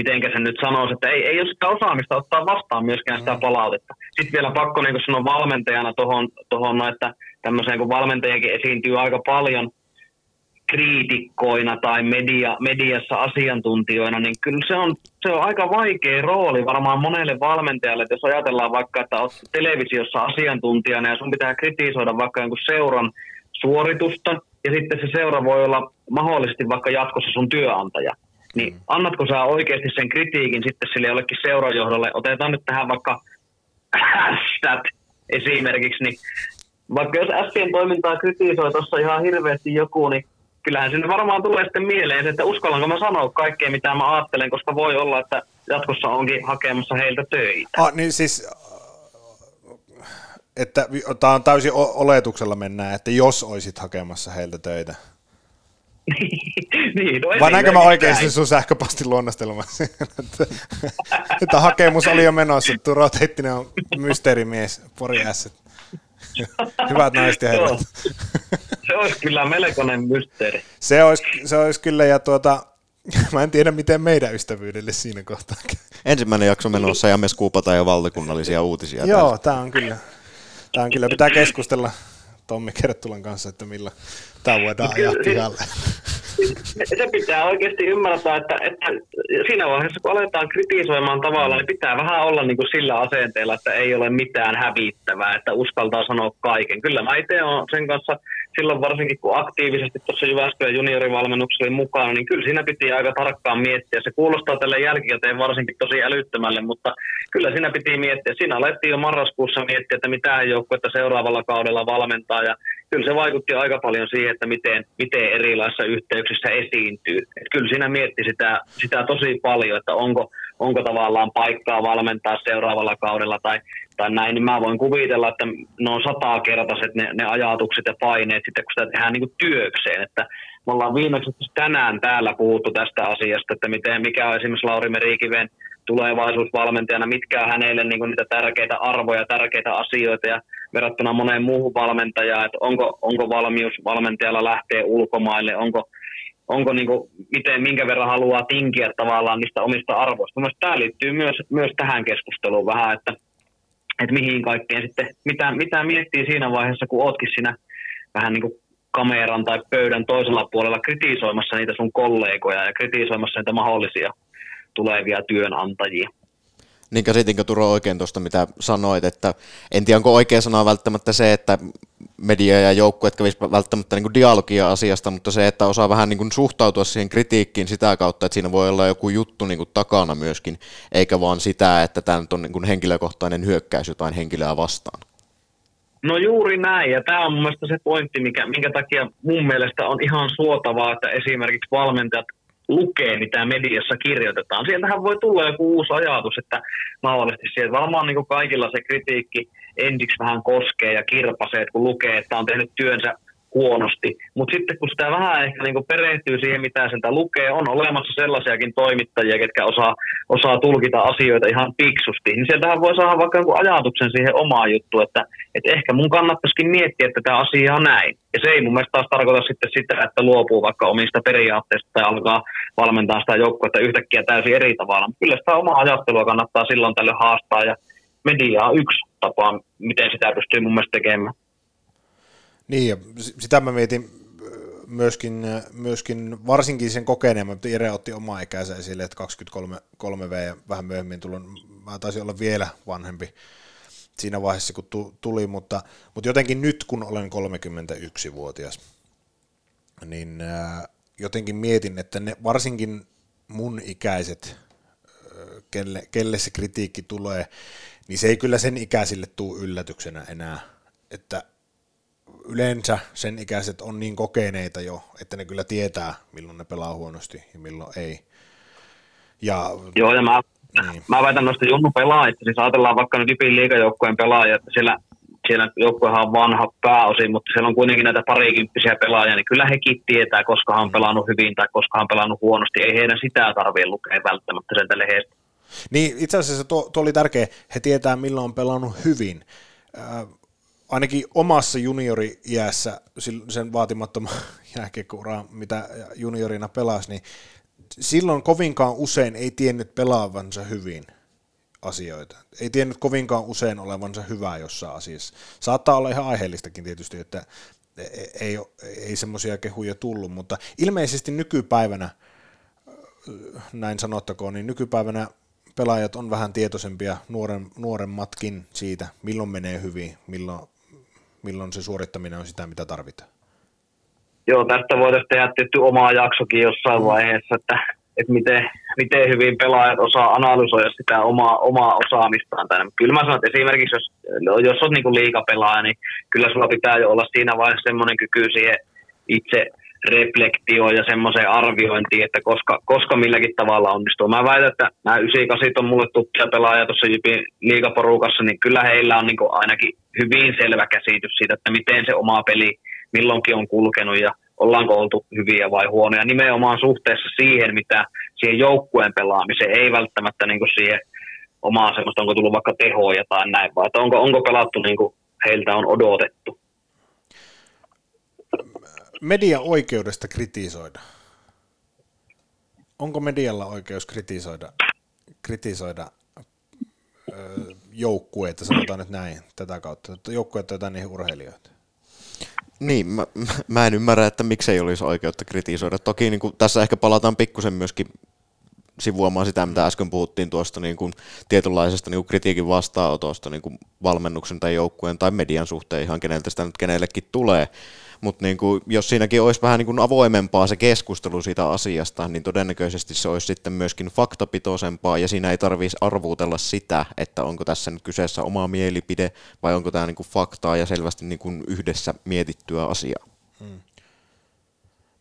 Speaker 3: mitenkä sen nyt sanoisi, että ei, ei ole sitä osaamista ottaa vastaan myöskään sitä palautetta. Sitten vielä pakko niin sanoa valmentajana tuohon, tohon, no, että tämmöiseen, kun valmentajakin esiintyy aika paljon kriitikkoina tai media, mediassa asiantuntijoina, niin kyllä se on, se on aika vaikea rooli varmaan monelle valmentajalle, että jos ajatellaan vaikka, että olet televisiossa asiantuntijana ja sun pitää kritisoida vaikka jonkun seuran suoritusta, ja sitten se seura voi olla mahdollisesti vaikka jatkossa sun työnantaja. Niin mm. annatko sä oikeasti sen kritiikin sitten sille jollekin seurajohdolle? Otetaan nyt tähän vaikka hashtag esimerkiksi, niin vaikka jos Stien toimintaa kritisoi tuossa ihan hirveästi joku, niin kyllähän sinne varmaan tulee sitten mieleen että uskallanko mä sanoa kaikkea, mitä mä ajattelen, koska voi olla, että jatkossa onkin hakemassa heiltä töitä.
Speaker 1: Ah, niin siis, että tämä on täysin oletuksella mennään, että jos olisit hakemassa heiltä töitä.
Speaker 3: Niin, no
Speaker 1: Vai näinkö mä oikeasti sun sähköpostin luonnostelmassa, että, että hakemus oli jo menossa, Turo Teittinen on mysteerimies, Pori Asset. Hyvät naiset ja herrat.
Speaker 3: se olisi kyllä melkoinen mysteeri.
Speaker 1: Se olisi, se olisi kyllä, ja tuota, mä en tiedä miten meidän ystävyydelle siinä kohtaa.
Speaker 2: Ensimmäinen jakso menossa ja me skuupataan jo valtakunnallisia uutisia.
Speaker 1: Joo, tämä on kyllä. Tämä on kyllä, pitää keskustella Tommi Kerttulan kanssa, että millä tämä voidaan ajaa pihalle
Speaker 3: se pitää oikeasti ymmärtää, että, että siinä vaiheessa kun aletaan kritisoimaan tavalla, niin pitää vähän olla niin kuin sillä asenteella, että ei ole mitään hävittävää, että uskaltaa sanoa kaiken. Kyllä mä itse olen sen kanssa silloin varsinkin kun aktiivisesti tuossa Jyväskylän juniorivalmennuksessa mukana, niin kyllä siinä piti aika tarkkaan miettiä. Se kuulostaa tälle jälkikäteen varsinkin tosi älyttömälle, mutta kyllä siinä piti miettiä. Siinä alettiin jo marraskuussa miettiä, että mitä joukkuetta seuraavalla kaudella valmentaa ja kyllä se vaikutti aika paljon siihen, että miten, miten erilaisissa yhteyksissä esiintyy. Et kyllä siinä mietti sitä, sitä tosi paljon, että onko, onko tavallaan paikkaa valmentaa seuraavalla kaudella tai, tai näin, niin mä voin kuvitella, että ne on satakertaiset ne, ne ajatukset ja paineet sitten, kun sitä tehdään niin kuin työkseen, että me ollaan viimeksi tänään täällä puhuttu tästä asiasta, että miten, mikä on esimerkiksi Lauri Merikiven tulevaisuusvalmentajana, mitkä on hänelle niin kuin niitä tärkeitä arvoja, tärkeitä asioita ja verrattuna moneen muuhun valmentajaan, että onko, onko valmius valmentajalla lähteä ulkomaille, onko, onko niin kuin, miten, minkä verran haluaa tinkiä tavallaan niistä omista arvoista. Mielestäni tämä liittyy myös, myös tähän keskusteluun vähän, että, että mihin kaikkeen sitten, mitä, mitä miettii siinä vaiheessa, kun ootkin siinä vähän niin kuin kameran tai pöydän toisella puolella kritisoimassa niitä sun kollegoja ja kritisoimassa niitä mahdollisia tulevia työnantajia.
Speaker 2: Niin käsitinkö Turo oikein tuosta, mitä sanoit, että en tiedä onko oikea sana välttämättä se, että media ja joukkueet kävisivät välttämättä niin kuin dialogia asiasta, mutta se, että osaa vähän niin kuin suhtautua siihen kritiikkiin sitä kautta, että siinä voi olla joku juttu niin kuin takana myöskin, eikä vaan sitä, että tämä on niin kuin henkilökohtainen hyökkäys jotain henkilöä vastaan.
Speaker 3: No juuri näin, ja tämä on mun mielestä se pointti, mikä, minkä takia mun mielestä on ihan suotavaa, että esimerkiksi valmentajat lukee, mitä mediassa kirjoitetaan. Sieltähän voi tulla joku uusi ajatus, että mahdollisesti sieltä varmaan niin kaikilla se kritiikki ensiksi vähän koskee ja kirpasee, kun lukee, että on tehnyt työnsä huonosti. Mutta sitten kun sitä vähän ehkä niin perehtyy siihen, mitä sieltä lukee, on olemassa sellaisiakin toimittajia, ketkä osaa, osaa tulkita asioita ihan piksusti, niin sieltähän voi saada vaikka jonkun ajatuksen siihen omaan juttuun, että, että ehkä mun kannattaisikin miettiä, että tämä asia on näin. Ja se ei mun mielestä taas tarkoita sitten sitä, että luopuu vaikka omista periaatteista tai alkaa valmentaa sitä joukkuetta yhtäkkiä täysin eri tavalla. Kyllä sitä omaa ajattelua kannattaa silloin tälle haastaa ja media on yksi tapa, miten sitä pystyy mun mielestä tekemään.
Speaker 1: Niin, ja sitä mä mietin myöskin, myöskin varsinkin sen kokeneemman, mutta Ire otti oma ikänsä esille, että 23 V ja vähän myöhemmin tullut, mä taisin olla vielä vanhempi siinä vaiheessa, kun tuli, mutta, mutta jotenkin nyt, kun olen 31-vuotias, niin jotenkin mietin, että ne varsinkin mun ikäiset, kelle, kelle se kritiikki tulee, niin se ei kyllä sen ikäisille tule yllätyksenä enää, että yleensä sen ikäiset on niin kokeneita jo, että ne kyllä tietää, milloin ne pelaa huonosti ja milloin ei. Ja,
Speaker 3: Joo, ja mä, niin. mä väitän noista junnu pelaajista, siis ajatellaan vaikka nyt Jypin liikajoukkojen pelaajia, että siellä, siellä joukkuehan on vanha pääosin, mutta siellä on kuitenkin näitä parikymppisiä pelaajia, niin kyllä hekin tietää, koska hän on pelannut hyvin tai koska hän on pelannut huonosti. Ei heidän sitä tarvitse lukea välttämättä sen lehdestä.
Speaker 1: Niin, itse asiassa tuo, tuo oli tärkeä. He tietää, milloin on pelannut hyvin. Äh, ainakin omassa juniori-iässä, sen vaatimattoman jääkiekkouraan, mitä juniorina pelasi, niin silloin kovinkaan usein ei tiennyt pelaavansa hyvin asioita. Ei tiennyt kovinkaan usein olevansa hyvää jossain asiassa. Saattaa olla ihan aiheellistakin tietysti, että ei, ei semmoisia kehuja tullut, mutta ilmeisesti nykypäivänä, näin sanottakoon, niin nykypäivänä pelaajat on vähän tietoisempia nuoren, nuoremmatkin siitä, milloin menee hyvin, milloin, milloin se suorittaminen on sitä, mitä tarvitaan.
Speaker 3: Joo, tästä voitaisiin tehdä tietty omaa jaksokin jossain vaiheessa, että, että miten, miten hyvin pelaajat osaa analysoida sitä omaa, omaa osaamistaan. Tänne. Kyllä mä sanon, että esimerkiksi jos, jos olet niin liikapelaaja, niin kyllä sulla pitää jo olla siinä vaiheessa semmoinen kyky siihen itse reflektioon ja semmoiseen arviointiin, että koska, koska milläkin tavalla onnistuu. Mä väitän, että nämä 98 on mulle tuttuja pelaajia tuossa Jypin liigaporukassa, niin kyllä heillä on niin ainakin hyvin selvä käsitys siitä, että miten se oma peli milloinkin on kulkenut ja ollaanko oltu hyviä vai huonoja. Nimenomaan suhteessa siihen, mitä siihen joukkueen pelaamiseen, ei välttämättä niin siihen omaa semmoista, onko tullut vaikka tehoja tai näin, vaan että onko, onko pelattu niin kuin heiltä on odotettu.
Speaker 1: Media oikeudesta kritisoida. Onko medialla oikeus kritisoida, kritisoida joukkueita, sanotaan nyt näin, tätä kautta, joukkueita tai niihin urheilijoita?
Speaker 2: Niin, mä, mä en ymmärrä, että miksei olisi oikeutta kritisoida. Toki niin kuin, tässä ehkä palataan pikkusen myöskin sivuamaan sitä, mitä äsken puhuttiin tuosta niin kuin, tietynlaisesta niin kuin kritiikin vastaanotosta niin kuin valmennuksen tai joukkueen tai median suhteen, ihan keneltä sitä nyt kenellekin tulee mutta niin kuin, jos siinäkin olisi vähän niin kuin avoimempaa se keskustelu siitä asiasta, niin todennäköisesti se olisi sitten myöskin faktapitoisempaa, ja siinä ei tarvitsisi arvuutella sitä, että onko tässä nyt kyseessä oma mielipide, vai onko tämä niin kuin faktaa ja selvästi niin kuin yhdessä mietittyä asiaa. Hmm.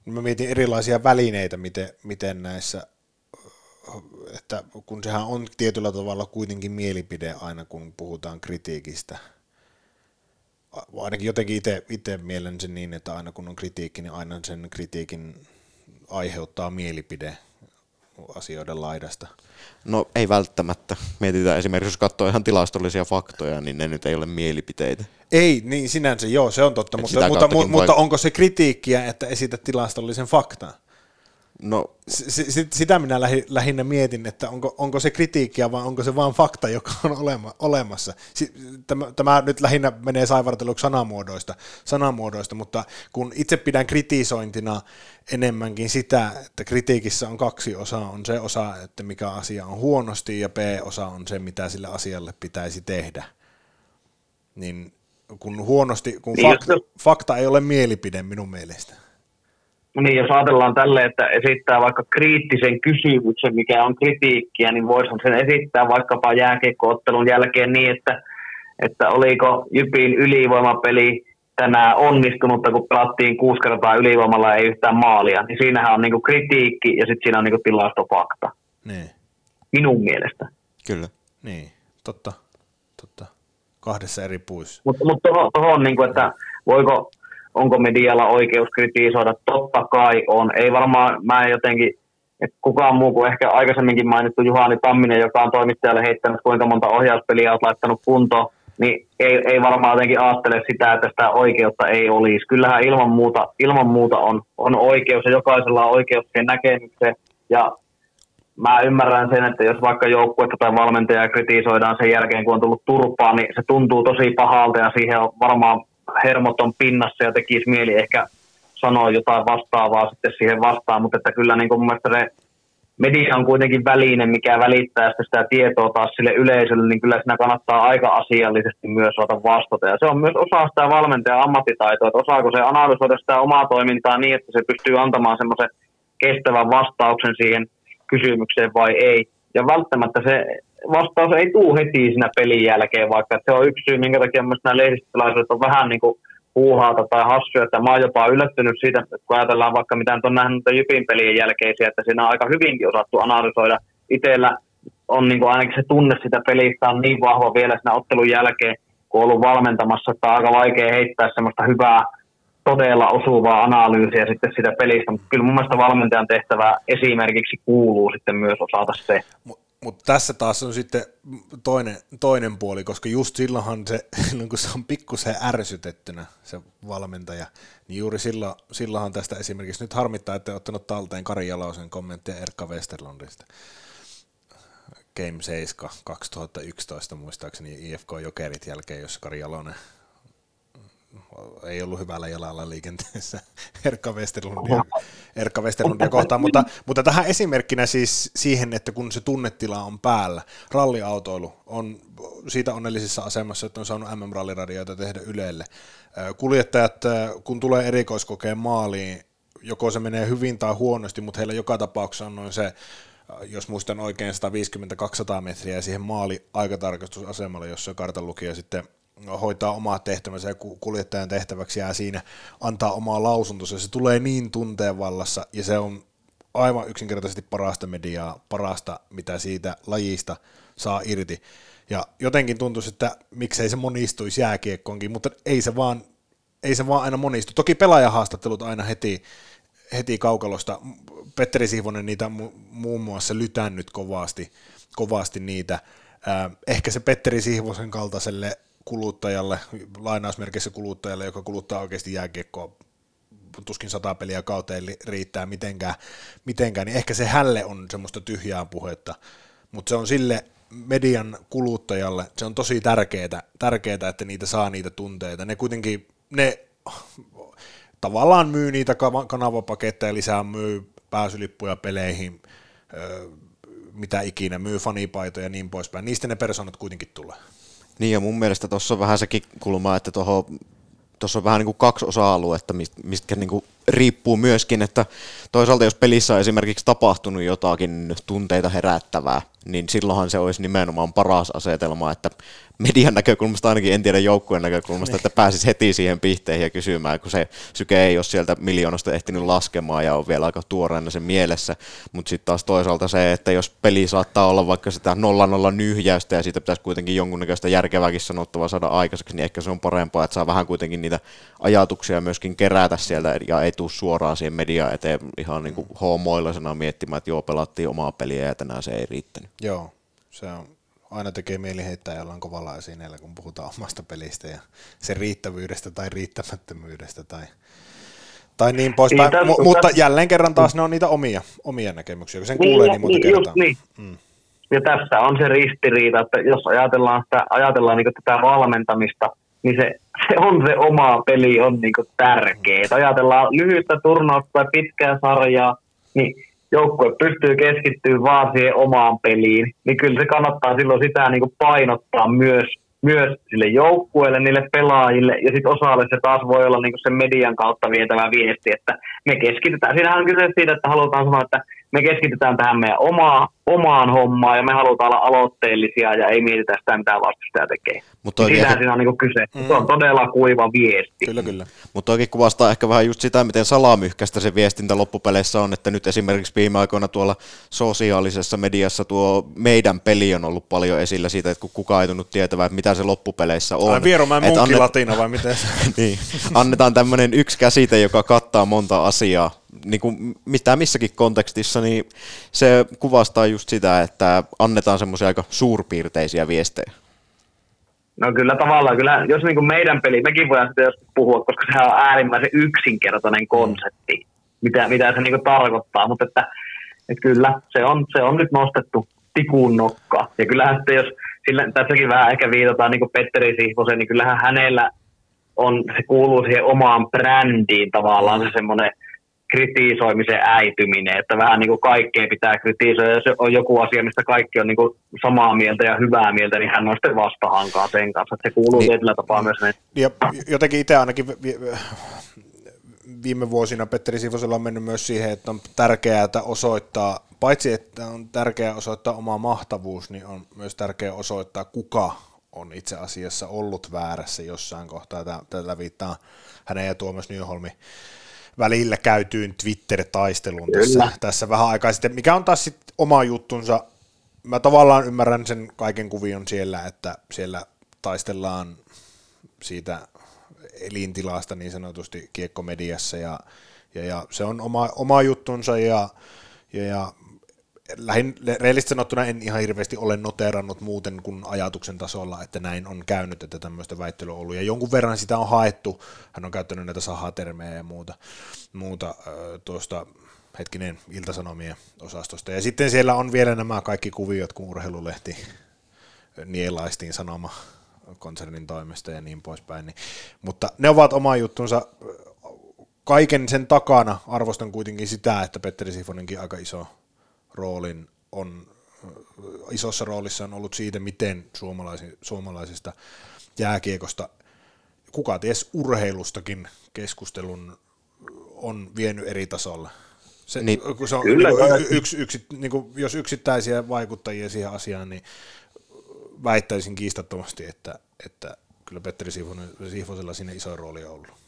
Speaker 1: Mä mietin erilaisia välineitä, miten, miten näissä että kun sehän on tietyllä tavalla kuitenkin mielipide aina, kun puhutaan kritiikistä – ainakin jotenkin itse mielen sen niin, että aina kun on kritiikki, niin aina sen kritiikin aiheuttaa mielipide asioiden laidasta.
Speaker 2: No ei välttämättä. Mietitään esimerkiksi, jos katsoo ihan tilastollisia faktoja, niin ne nyt ei ole mielipiteitä.
Speaker 1: Ei, niin sinänsä joo, se on totta, mutta, mutta, mutta, mutta onko se kritiikkiä, että esität tilastollisen faktan?
Speaker 2: No,
Speaker 1: sitä minä lähinnä mietin, että onko, onko se kritiikkiä vai onko se vain fakta, joka on olema, olemassa. Tämä, tämä nyt lähinnä menee saivarteluksi sanamuodoista, sanamuodoista, mutta kun itse pidän kritisointina enemmänkin sitä, että kritiikissä on kaksi osaa, on se osa, että mikä asia on huonosti ja B-osa on se, mitä sille asialle pitäisi tehdä. Niin kun huonosti, kun niin fakta, fakta ei ole mielipide minun mielestä
Speaker 3: niin jos ajatellaan tälle, että esittää vaikka kriittisen kysymyksen, mikä on kritiikkiä, niin voisihan sen esittää vaikkapa jääkiekkoottelun jälkeen niin, että, että oliko Jypin ylivoimapeli tänään onnistunutta, kun pelattiin kuusi kertaa ylivoimalla ei yhtään maalia, niin siinähän on niinku kritiikki ja sitten siinä on niinku tilastofakta.
Speaker 1: Niin.
Speaker 3: Minun mielestä.
Speaker 2: Kyllä.
Speaker 1: Niin, totta. totta. Kahdessa eri puissa.
Speaker 3: Mutta mut tuohon, tuohon niinku, että voiko onko medialla oikeus kritisoida, totta kai on. Ei varmaan, mä en jotenkin, että kukaan muu kuin ehkä aikaisemminkin mainittu Juhani Tamminen, joka on toimittajalle heittänyt kuinka monta ohjauspeliä olet laittanut kuntoon, niin ei, ei varmaan jotenkin ajattele sitä, että sitä oikeutta ei olisi. Kyllähän ilman muuta, ilman muuta on, on oikeus ja jokaisella on oikeus siihen näkemykseen. Ja mä ymmärrän sen, että jos vaikka joukkuetta tai valmentajaa kritisoidaan sen jälkeen, kun on tullut turpaan, niin se tuntuu tosi pahalta ja siihen on varmaan hermot on pinnassa ja tekisi mieli ehkä sanoa jotain vastaavaa sitten siihen vastaan, mutta että kyllä niin kuin mun mielestä se media on kuitenkin väline, mikä välittää sitä, sitä tietoa taas sille yleisölle, niin kyllä siinä kannattaa aika asiallisesti myös saada vastata. Ja se on myös osa sitä valmentajan ammattitaitoa, että osaako se analysoida sitä omaa toimintaa niin, että se pystyy antamaan semmoisen kestävän vastauksen siihen kysymykseen vai ei. Ja välttämättä se vastaus ei tule heti siinä pelin jälkeen, vaikka se on yksi syy, minkä takia myös nämä lehdistötilaisuudet on vähän niin kuin puuhaata tai hassuja, että mä oon jopa yllättynyt siitä, kun ajatellaan vaikka mitä nyt on nähnyt Jypin pelien jälkeisiä, että siinä on aika hyvinkin osattu analysoida. Itsellä on niin kuin ainakin se tunne sitä pelistä on niin vahva vielä siinä ottelun jälkeen, kun on ollut valmentamassa, että on aika vaikea heittää semmoista hyvää, todella osuvaa analyysiä sitten sitä pelistä, mutta kyllä mun mielestä valmentajan tehtävä esimerkiksi kuuluu sitten myös osata se.
Speaker 1: Mutta tässä taas on sitten toinen, toinen puoli, koska just silloinhan se, silloin kun se on pikkusen ärsytettynä se valmentaja, niin juuri silloin, silloinhan tästä esimerkiksi, nyt harmittaa, että ottanut talteen Kari Jalosen kommenttia Erkka Westerlundista. Game 7 2011 muistaakseni IFK Jokerit jälkeen, jos Kari Jalonen ei ollut hyvällä jalalla liikenteessä Erkka Westerlundia, Erkka Westerlundia kohtaan, mutta, mutta tähän esimerkkinä siis siihen, että kun se tunnetila on päällä, ralliautoilu on siitä onnellisessa asemassa, että on saanut MM-ralliradioita tehdä Ylelle. Kuljettajat, kun tulee erikoiskokeen maaliin, joko se menee hyvin tai huonosti, mutta heillä joka tapauksessa on noin se jos muistan oikein 150-200 metriä siihen maali aikatarkastusasemalle, jossa kartanlukija sitten hoitaa omaa tehtävänsä ja kuljettajan tehtäväksi jää siinä antaa omaa lausuntonsa. Se tulee niin tunteen vallassa ja se on aivan yksinkertaisesti parasta mediaa, parasta mitä siitä lajista saa irti. Ja jotenkin tuntuisi, että miksei se monistuisi jääkiekkoonkin, mutta ei se vaan, ei se vaan aina monistu. Toki pelaajahaastattelut aina heti, heti kaukalosta. Petteri Sihvonen niitä mu- muun muassa lytännyt kovasti, kovasti niitä. Ehkä se Petteri Sihvosen kaltaiselle kuluttajalle, lainausmerkeissä kuluttajalle, joka kuluttaa oikeasti jääkiekkoa tuskin sata peliä kauteen riittää mitenkään, mitenkään, niin ehkä se hälle on semmoista tyhjää puhetta, mutta se on sille median kuluttajalle, se on tosi tärkeää, tärkeää, että niitä saa niitä tunteita. Ne kuitenkin, ne tavallaan myy niitä kanavapaketteja lisää, myy pääsylippuja peleihin, mitä ikinä, myy fanipaitoja ja niin poispäin. Niistä ne persoonat kuitenkin tulee.
Speaker 2: Niin ja mun mielestä tuossa on vähän sekin kulma, että tuossa on vähän niin kuin kaksi osa-aluetta, mistä niin kuin riippuu myöskin, että toisaalta jos pelissä on esimerkiksi tapahtunut jotakin tunteita herättävää, niin silloinhan se olisi nimenomaan paras asetelma, että median näkökulmasta ainakin, en tiedä joukkueen näkökulmasta, että pääsisi heti siihen pihteihin ja kysymään, kun se syke ei ole sieltä miljoonasta ehtinyt laskemaan ja on vielä aika tuoreena sen mielessä, mutta sitten taas toisaalta se, että jos peli saattaa olla vaikka sitä 0-0 nyhjäystä ja siitä pitäisi kuitenkin jonkunnäköistä järkevääkin sanottavaa saada aikaiseksi, niin ehkä se on parempaa, että saa vähän kuitenkin niitä ajatuksia myöskin kerätä sieltä ja ei tule suoraan siihen mediaan eteen ihan niin kuin hoomoillaisena miettimään, että joo, pelattiin omaa peliä ja tänään se ei riittänyt.
Speaker 1: Joo, se on, aina tekee mieli heittää jollain kovalla esineellä, kun puhutaan omasta pelistä ja sen riittävyydestä tai riittämättömyydestä tai, tai niin poispäin. Niin, M- mutta jälleen kerran taas ne on niitä omia, omia näkemyksiä, kun sen niin, kuulee niin monta niin, kertaa. Niin. Mm.
Speaker 3: Ja tässä on se ristiriita, että jos ajatellaan, sitä, ajatellaan niin tätä valmentamista, niin se, se on se oma peli on niin tärkeä. Ajatellaan lyhyttä turnausta tai pitkää sarjaa, niin joukkue pystyy keskittyä vaan siihen omaan peliin, niin kyllä se kannattaa silloin sitä niin painottaa myös, myös sille joukkueelle, niille pelaajille, ja sitten osalle se taas voi olla niin sen median kautta vietävä viesti, että me keskitytään. Siinähän on kyse siitä, että halutaan sanoa, että me keskitytään tähän meidän omaa, omaan hommaan ja me halutaan olla aloitteellisia ja ei mietitä sitä, mitä vastustaja tekee. Mutta niin Sitä siinä on niin kyse. Mm. Se on todella kuiva viesti.
Speaker 2: Kyllä, kyllä. Mutta toki kuvastaa ehkä vähän just sitä, miten salamyhkästä se viestintä loppupeleissä on, että nyt esimerkiksi viime aikoina tuolla sosiaalisessa mediassa tuo meidän peli on ollut paljon esillä siitä, että kun kukaan ei tunnu tietävää, että mitä se loppupeleissä on. Ai
Speaker 1: Vieromäen munkki annet... latina vai miten?
Speaker 2: niin, annetaan tämmöinen yksi käsite, joka kattaa monta asiaa niin kuin mitä missäkin kontekstissa, niin se kuvastaa just sitä, että annetaan semmoisia aika suurpiirteisiä viestejä.
Speaker 3: No kyllä tavallaan, kyllä, jos niin kuin meidän peli, mekin voidaan sitä joskus puhua, koska se on äärimmäisen yksinkertainen konsepti, mitä, mitä se niin kuin tarkoittaa, mutta että, että kyllä se on, se on nyt nostettu tikun nokka. Ja kyllähän sitten jos, sillä, tässäkin vähän ehkä viitataan niin Petteri Sihvosen, niin kyllähän hänellä on, se kuuluu siihen omaan brändiin tavallaan se semmoinen – kritisoimisen äityminen, että vähän niin kuin kaikkea pitää kritisoida, jos on joku asia, mistä kaikki on niin kuin samaa mieltä ja hyvää mieltä, niin hän on sitten vastahankaa sen kanssa, että se kuuluu niin, tietyllä tapaa myös ne.
Speaker 1: Ja jotenkin itse ainakin viime vuosina Petteri Sivosella on mennyt myös siihen, että on tärkeää että osoittaa, paitsi että on tärkeää osoittaa oma mahtavuus, niin on myös tärkeää osoittaa, kuka on itse asiassa ollut väärässä jossain kohtaa. Tällä viittaa hänen ja Tuomas Nyholmi välillä käytyyn Twitter-taisteluun tässä, tässä vähän aikaa sitten, mikä on taas sitten oma juttunsa. Mä tavallaan ymmärrän sen kaiken kuvion siellä, että siellä taistellaan siitä elintilasta niin sanotusti kiekkomediassa ja, ja, ja se on oma, oma juttunsa ja, ja, ja lähin, reellisesti sanottuna en ihan hirveästi ole noterannut muuten kuin ajatuksen tasolla, että näin on käynyt, että tämmöistä väittelyä on ollut. Ja jonkun verran sitä on haettu, hän on käyttänyt näitä sahatermejä ja muuta, muuta tuosta hetkinen iltasanomien osastosta. Ja sitten siellä on vielä nämä kaikki kuviot, kun urheilulehti nielaistiin sanoma konsernin toimesta ja niin poispäin. Niin. Mutta ne ovat oma juttunsa. Kaiken sen takana arvostan kuitenkin sitä, että Petteri Sifonenkin aika iso roolin on isossa roolissa on ollut siitä, miten suomalaisista jääkiekosta, kuka ties urheilustakin keskustelun on vienyt eri tasolle. Se, niin, se on, Kyllä, niin kuin, yksi, yksi, niin kuin, jos yksittäisiä vaikuttajia siihen asiaan, niin väittäisin kiistattomasti, että, että kyllä Petteri Sihvosella sinne iso rooli on ollut.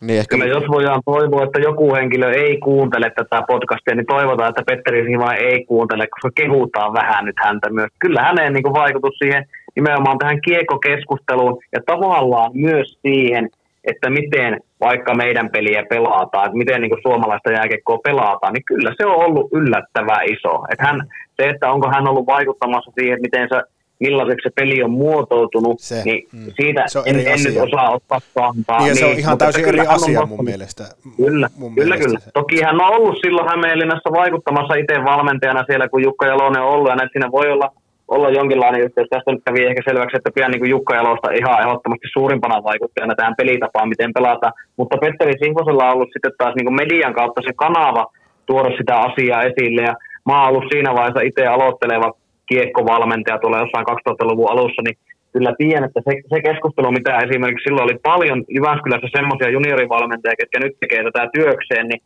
Speaker 3: Niin ehkä... Kyllä jos voidaan toivoa, että joku henkilö ei kuuntele tätä podcastia, niin toivotaan, että Petteri Sihva ei kuuntele, koska kehutaan vähän nyt häntä myös. Kyllä hänen niin vaikutus siihen nimenomaan tähän kiekokeskusteluun ja tavallaan myös siihen, että miten vaikka meidän peliä pelataan, että miten niin kuin suomalaista jääkiekkoa pelataan, niin kyllä se on ollut yllättävän iso. Että hän, se, että onko hän ollut vaikuttamassa siihen, miten se millaiseksi se peli on muotoutunut, se, niin mm, siitä se en, en nyt osaa ottaa kantaa.
Speaker 1: Niin, niin, se on niin, ihan täysin eri asia on mun mielestä.
Speaker 3: Kyllä, mun kyllä, mielestä kyllä. Se. Toki hän on ollut silloin Hämeenlinnassa vaikuttamassa itse valmentajana siellä, kun Jukka Jalonen on ollut, ja näin siinä voi olla, olla jonkinlainen yhteys. Tästä nyt kävi ehkä selväksi, että pian niin Jukka Jalosta ihan ehdottomasti suurimpana vaikuttajana tähän pelitapaan, miten pelata. Mutta Petteri Sihvosella on ollut sitten taas niin median kautta se kanava tuoda sitä asiaa esille, ja mä oon ollut siinä vaiheessa itse aloitteleva kiekkovalmentaja tuolla jossain 2000-luvun alussa, niin kyllä tiedän, että se, se keskustelu, mitä esimerkiksi silloin oli paljon Jyväskylässä semmoisia juniorivalmentajia, jotka nyt tekee tätä työkseen, niin,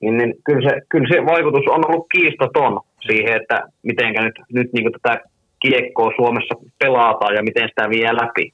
Speaker 3: niin, niin kyllä, se, kyllä se vaikutus on ollut kiistaton siihen, että miten nyt, nyt niin tätä kiekkoa Suomessa pelataan ja miten sitä vie läpi.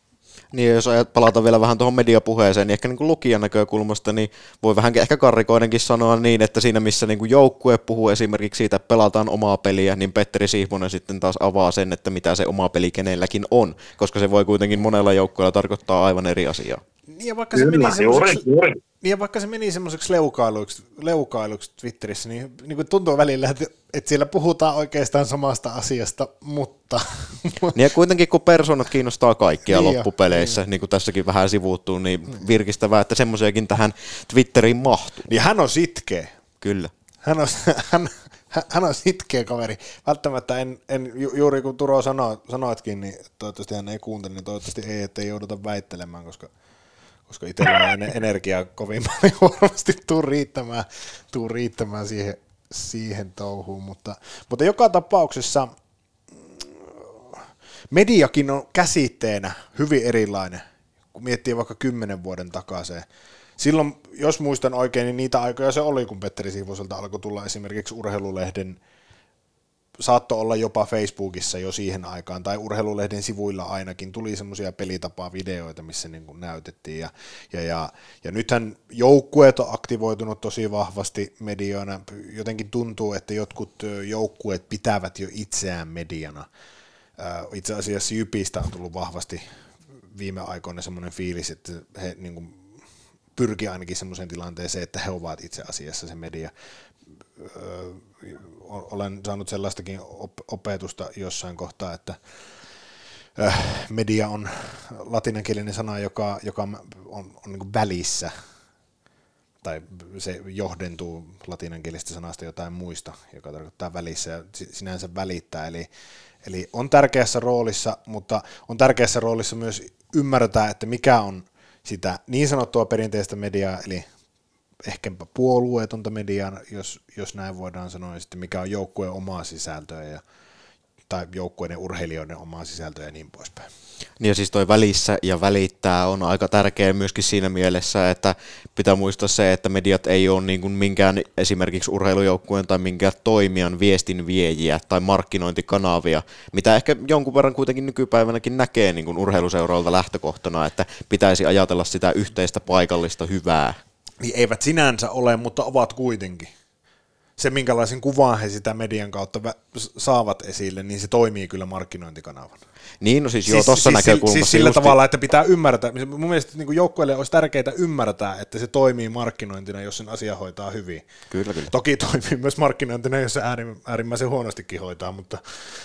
Speaker 2: Niin, jos ajat palata vielä vähän tuohon mediapuheeseen, niin ehkä niin kuin lukijan näkökulmasta, niin voi vähän ehkä karrikoidenkin sanoa niin, että siinä missä niin kuin joukkue puhuu esimerkiksi siitä, että pelataan omaa peliä, niin Petteri Sihmonen sitten taas avaa sen, että mitä se oma peli kenelläkin on, koska se voi kuitenkin monella joukkueella tarkoittaa aivan eri asiaa.
Speaker 1: Niin ja vaikka Kyllä, se meni juuri, juuri. Niin ja vaikka se meni semmoiseksi leukailuksi, leukailuksi Twitterissä, niin, niin kuin tuntuu välillä, että, että siellä puhutaan oikeastaan samasta asiasta, mutta...
Speaker 2: Niin ja kuitenkin kun persoonat kiinnostaa kaikkia niin loppupeleissä, jo, niin. niin kuin tässäkin vähän sivuuttuu, niin virkistävää, että semmoisiakin tähän Twitteriin mahtuu.
Speaker 1: Niin hän on sitkeä.
Speaker 2: Kyllä.
Speaker 1: Hän on, hän, hän on sitkeä kaveri. Välttämättä en, en ju, juuri kun Turo sano, sanoitkin, niin toivottavasti hän ei kuuntele, niin toivottavasti ei, ettei jouduta väittelemään, koska koska itsellä energiaa kovin paljon varmasti tuu riittämään, tuu riittämään siihen, siihen touhuun, mutta, mutta joka tapauksessa mm, mediakin on käsitteenä hyvin erilainen, kun miettii vaikka kymmenen vuoden takaisin. Silloin, jos muistan oikein, niin niitä aikoja se oli, kun Petteri Siivoselta alkoi tulla esimerkiksi urheilulehden saattoi olla jopa Facebookissa jo siihen aikaan, tai urheilulehden sivuilla ainakin, tuli semmoisia pelitapaa videoita, missä niin kuin näytettiin, ja, ja, ja, ja nythän joukkueet on aktivoitunut tosi vahvasti medioina, jotenkin tuntuu, että jotkut joukkueet pitävät jo itseään mediana, itse asiassa Jypistä on tullut vahvasti viime aikoina semmoinen fiilis, että he niin kuin pyrkii ainakin semmoiseen tilanteeseen, että he ovat itse asiassa se media olen saanut sellaistakin opetusta jossain kohtaa, että äh, media on latinankielinen sana, joka, joka on, on niin välissä, tai se johdentuu latinankielisestä sanasta jotain muista, joka tarkoittaa välissä ja sinänsä välittää. Eli, eli on tärkeässä roolissa, mutta on tärkeässä roolissa myös ymmärtää, että mikä on sitä niin sanottua perinteistä mediaa, eli ehkäpä puolueetonta mediaa, jos, jos näin voidaan sanoa, ja sitten mikä on joukkueen omaa sisältöä ja, tai joukkueiden urheilijoiden omaa sisältöä ja niin poispäin.
Speaker 2: Niin ja siis toi välissä ja välittää on aika tärkeä myöskin siinä mielessä, että pitää muistaa se, että mediat ei ole niin kuin minkään esimerkiksi urheilujoukkueen tai minkään toimijan viestin viejiä tai markkinointikanavia, mitä ehkä jonkun verran kuitenkin nykypäivänäkin näkee niin kuin urheiluseuralta lähtökohtana, että pitäisi ajatella sitä yhteistä paikallista hyvää
Speaker 1: niin eivät sinänsä ole, mutta ovat kuitenkin. se, minkälaisen kuvan he sitä median kautta saavat esille, niin se toimii kyllä markkinointikanavana.
Speaker 2: Niin, no siis, siis joo, tuossa
Speaker 1: siis,
Speaker 2: näkökulmassa.
Speaker 1: Siis sillä tavalla, että pitää ymmärtää, mun mielestä niin joukkueelle olisi tärkeää ymmärtää, että se toimii markkinointina, jos sen asia hoitaa hyvin.
Speaker 2: Kyllä, kyllä.
Speaker 1: Toki toimii myös markkinointina, jos se äärimmäisen huonostikin hoitaa, mutta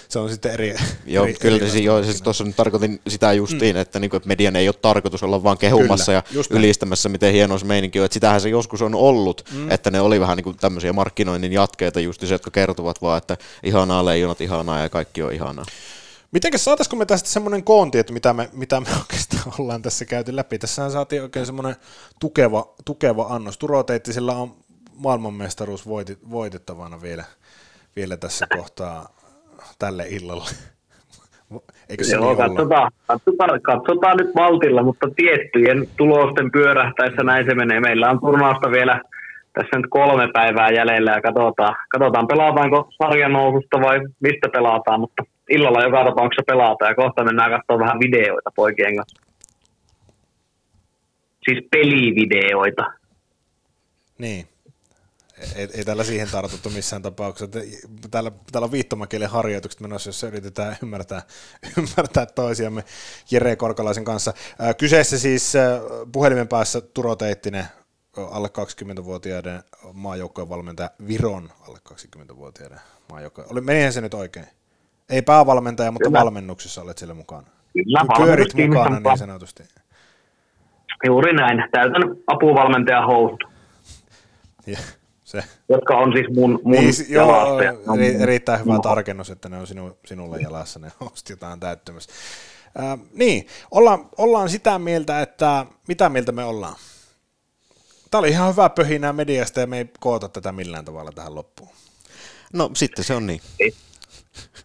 Speaker 1: se on sitten eri
Speaker 2: Joo,
Speaker 1: eri,
Speaker 2: kyllä, eri siis, joo, siis tuossa nyt tarkoitin sitä justiin, mm. että, niin kuin, että median ei ole tarkoitus olla vaan kehumassa kyllä, ja ylistämässä, miten hieno se meininki on, että sitähän se joskus on ollut, mm. että ne oli vähän niin kuin tämmöisiä markkinoinnin jatkeita just se, jotka kertovat vaan, että ihanaa leijonat, ihanaa ja kaikki on ihanaa.
Speaker 1: Mitenkäs saataisiko me tästä semmoinen koonti, että mitä me, mitä me oikeastaan ollaan tässä käyty läpi? Tässähän saatiin oikein semmoinen tukeva, tukeva annos. Turo sillä on maailmanmestaruus voitit, voitettavana vielä, vielä tässä kohtaa tälle illalle.
Speaker 3: Eikö se Joo, niin katsotaan, katsotaan, katsotaan, nyt maltilla, mutta tiettyjen tulosten pyörähtäessä näin se menee. Meillä on turnausta vielä tässä nyt kolme päivää jäljellä ja katsotaan, katsotaan pelataanko sarjan noususta vai mistä pelataan, mutta illalla joka tapauksessa pelataan ja kohta mennään katsomaan vähän videoita poikien kanssa. Siis pelivideoita.
Speaker 1: Niin. Ei, ei täällä siihen tartuttu missään tapauksessa. Täällä, täällä on viittomakielen harjoitukset menossa, jos yritetään ymmärtää, ymmärtää toisiamme Jere Korkalaisen kanssa. Kyseessä siis puhelimen päässä Turo Teittinen, alle 20-vuotiaiden maajoukkojen valmentaja Viron alle 20-vuotiaiden maajoukkojen. Menihän se nyt oikein? Ei päävalmentaja, mutta Kyllä. valmennuksessa olet siellä mukana.
Speaker 3: Kyllä,
Speaker 1: Pyörit mukana niin sanotusti.
Speaker 3: Juuri näin. Täytän apuvalmentaja housut.
Speaker 1: Ja, se.
Speaker 3: Jotka on siis mun, mun niin,
Speaker 1: joo, eri, erittäin hyvä tarkennus, että ne on sinu, sinulle jalassa ne housut jotain täyttämässä. Äh, niin, ollaan, ollaan sitä mieltä, että mitä mieltä me ollaan? Tämä oli ihan hyvä pöhinää mediasta ja me ei koota tätä millään tavalla tähän loppuun.
Speaker 2: No sitten se on niin.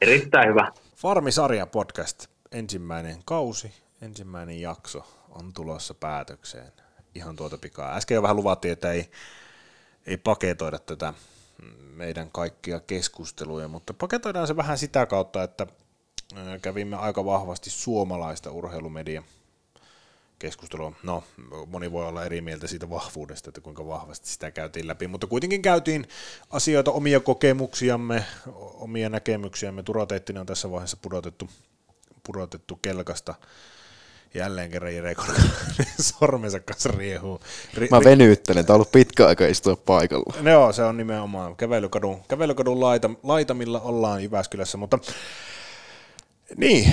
Speaker 3: Erittäin hyvä.
Speaker 1: Farmisarja podcast, ensimmäinen kausi, ensimmäinen jakso on tulossa päätökseen. Ihan tuota pikaa. Äsken jo vähän luvattiin, että ei, ei paketoida tätä meidän kaikkia keskusteluja, mutta paketoidaan se vähän sitä kautta, että kävimme aika vahvasti suomalaista urheilumedia keskustelua. No, moni voi olla eri mieltä siitä vahvuudesta, että kuinka vahvasti sitä käytiin läpi, mutta kuitenkin käytiin asioita, omia kokemuksiamme, omia näkemyksiämme. Turo on tässä vaiheessa pudotettu, pudotettu kelkasta. Jälleen kerran Jere sormensa kanssa riehuu.
Speaker 2: Ri- Mä venyttelen, tää on ollut pitkä aika istua paikalla.
Speaker 1: Joo, se on nimenomaan kävelykadun, kävelykadun laita, laitamilla ollaan Jyväskylässä, mutta niin,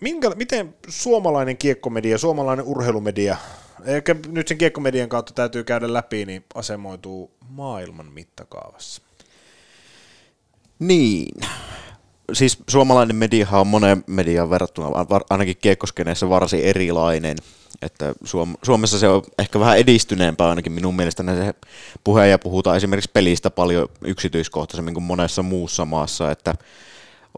Speaker 1: minkä, miten suomalainen kiekkomedia, suomalainen urheilumedia, eikä nyt sen kiekkomedian kautta täytyy käydä läpi, niin asemoituu maailman mittakaavassa?
Speaker 2: Niin. Siis suomalainen media on monen median verrattuna ainakin kiekkoskeneessä varsin erilainen. Että Suom- Suomessa se on ehkä vähän edistyneempää ainakin minun mielestäni se puhe ja puhutaan esimerkiksi pelistä paljon yksityiskohtaisemmin kuin monessa muussa maassa, että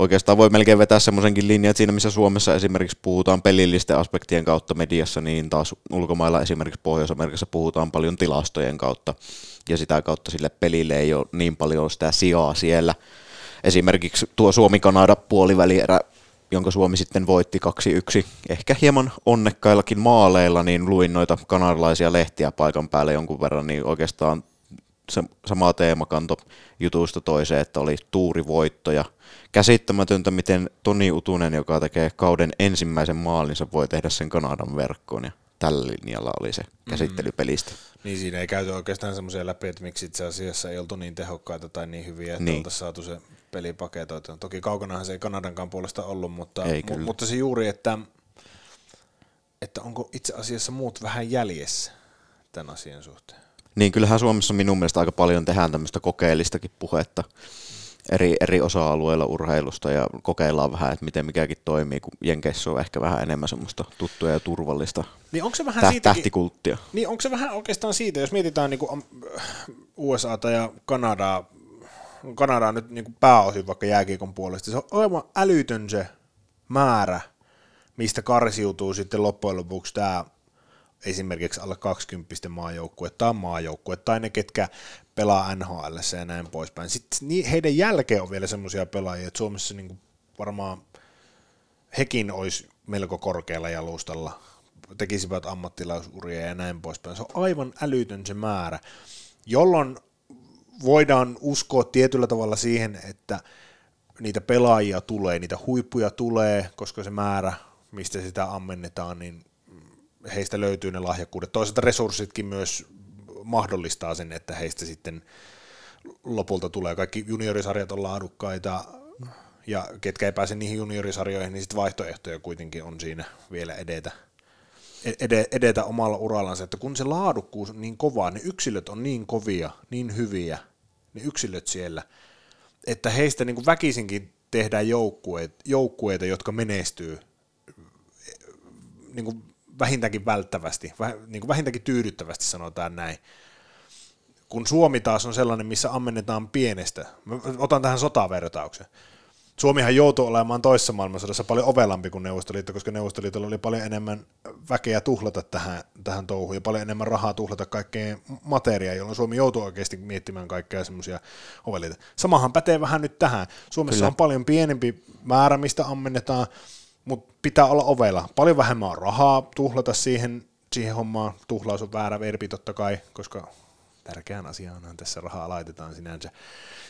Speaker 2: oikeastaan voi melkein vetää semmoisenkin linjan, että siinä missä Suomessa esimerkiksi puhutaan pelillisten aspektien kautta mediassa, niin taas ulkomailla esimerkiksi Pohjois-Amerikassa puhutaan paljon tilastojen kautta, ja sitä kautta sille pelille ei ole niin paljon sitä sijaa siellä. Esimerkiksi tuo Suomi-Kanada puolivälierä, jonka Suomi sitten voitti 2-1, ehkä hieman onnekkaillakin maaleilla, niin luin noita kanadalaisia lehtiä paikan päälle jonkun verran, niin oikeastaan se sama teemakanto jutuista toiseen, että oli tuurivoitto ja käsittämätöntä, miten Toni Utunen, joka tekee kauden ensimmäisen maalinsa, voi tehdä sen Kanadan verkkoon ja tällä linjalla oli se käsittely pelistä. Mm.
Speaker 1: Niin siinä ei käyty oikeastaan semmoisia läpi, että miksi itse asiassa ei oltu niin tehokkaita tai niin hyviä, että niin. oltaisiin saatu se peli paketoitua. Toki kaukanahan se ei Kanadankaan puolesta ollut, mutta, ei, mu- mutta se juuri, että, että onko itse asiassa muut vähän jäljessä tämän asian suhteen.
Speaker 2: Niin kyllähän Suomessa minun mielestä aika paljon tehdään tämmöistä kokeellistakin puhetta eri, eri osa-alueilla urheilusta ja kokeillaan vähän, että miten mikäkin toimii, kun Jenkeissä on ehkä vähän enemmän semmoista tuttua ja turvallista
Speaker 1: niin onko se vähän
Speaker 2: tä-
Speaker 1: siitäkin,
Speaker 2: tähtikulttia.
Speaker 1: Niin onko se vähän oikeastaan siitä, jos mietitään niin kuin USAta ja Kanadaa, Kanadaa nyt niin kuin pääosin vaikka jääkiekon puolesta, se on aivan älytön se määrä, mistä karsiutuu sitten loppujen lopuksi tämä esimerkiksi alle 20 maajoukkue tai maajoukkue tai ne, ketkä pelaa NHL ja näin poispäin. Sitten heidän jälkeen on vielä semmoisia pelaajia, että Suomessa niin varmaan hekin olisi melko korkealla jalustalla, tekisivät ammattilaisuria ja näin poispäin. Se on aivan älytön se määrä, jolloin voidaan uskoa tietyllä tavalla siihen, että niitä pelaajia tulee, niitä huippuja tulee, koska se määrä, mistä sitä ammennetaan, niin heistä löytyy ne lahjakkuudet. Toisaalta resurssitkin myös mahdollistaa sen, että heistä sitten lopulta tulee. Kaikki juniorisarjat on laadukkaita, ja ketkä ei pääse niihin juniorisarjoihin, niin sitten vaihtoehtoja kuitenkin on siinä vielä edetä, edetä omalla urallansa, että kun se laadukkuus on niin kovaa, ne yksilöt on niin kovia, niin hyviä, ne yksilöt siellä, että heistä niin kuin väkisinkin tehdään joukkueita, joukkueita, jotka menestyy niin kuin vähintäänkin välttävästi, niin kuin vähintäänkin tyydyttävästi sanotaan näin. Kun Suomi taas on sellainen, missä ammennetaan pienestä, Mä otan tähän sotavertauksen. Suomihan joutui olemaan toisessa maailmansodassa paljon ovelampi kuin Neuvostoliitto, koska Neuvostoliitolla oli paljon enemmän väkeä tuhlata tähän, tähän touhuun ja paljon enemmän rahaa tuhlata kaikkeen materiaa, jolloin Suomi joutui oikeasti miettimään kaikkea semmoisia oveliita. Samahan pätee vähän nyt tähän. Suomessa Kyllä. on paljon pienempi määrä, mistä ammennetaan, mutta pitää olla ovella. Paljon vähemmän on rahaa tuhlata siihen, siihen hommaan. Tuhlaus on väärä verbi totta kai, koska tärkeään asiaan tässä rahaa laitetaan sinänsä,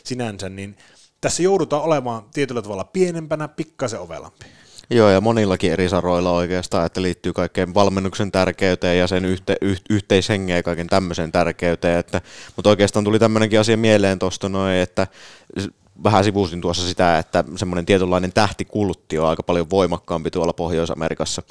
Speaker 1: sinänsä niin tässä joudutaan olemaan tietyllä tavalla pienempänä, pikkasen ovelampi.
Speaker 2: Joo, ja monillakin eri saroilla oikeastaan, että liittyy kaikkeen valmennuksen tärkeyteen ja sen yhte, yh, yhteishengeen ja kaiken tämmöisen tärkeyteen. Että, mutta oikeastaan tuli tämmöinenkin asia mieleen tuosta että vähän sivuusin tuossa sitä, että semmoinen tietynlainen tähtikultti on aika paljon voimakkaampi tuolla Pohjois-Amerikassa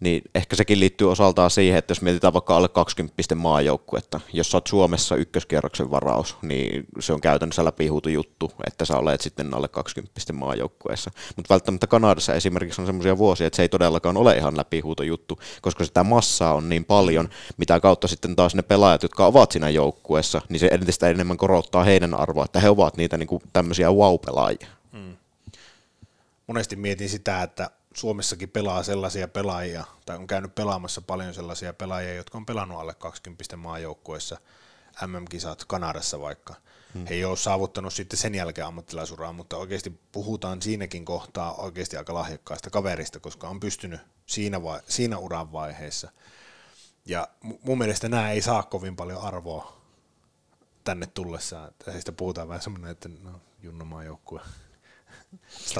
Speaker 2: niin ehkä sekin liittyy osaltaan siihen, että jos mietitään vaikka alle 20 maajoukkuetta, jos sä oot Suomessa ykköskierroksen varaus, niin se on käytännössä läpihuutu juttu, että sä olet sitten alle 20 maajoukkueessa. Mutta välttämättä Kanadassa esimerkiksi on semmoisia vuosia, että se ei todellakaan ole ihan läpihuuto juttu, koska sitä massaa on niin paljon, mitä kautta sitten taas ne pelaajat, jotka ovat siinä joukkueessa, niin se entistä enemmän korottaa heidän arvoa, että he ovat niitä niin kuin tämmöisiä wow-pelaajia. Hmm.
Speaker 1: Monesti mietin sitä, että Suomessakin pelaa sellaisia pelaajia, tai on käynyt pelaamassa paljon sellaisia pelaajia, jotka on pelannut alle 20 maajoukkueessa, MM-kisat Kanadassa vaikka. Hmm. He ei ole saavuttanut sitten sen jälkeen ammattilaisuraa, mutta oikeasti puhutaan siinäkin kohtaa oikeasti aika lahjakkaista kaverista, koska on pystynyt siinä, vai, siinä uran vaiheessa. Ja mun mielestä nämä ei saa kovin paljon arvoa tänne tullessaan. Heistä puhutaan vähän semmoinen, että no, Junno maajoukkue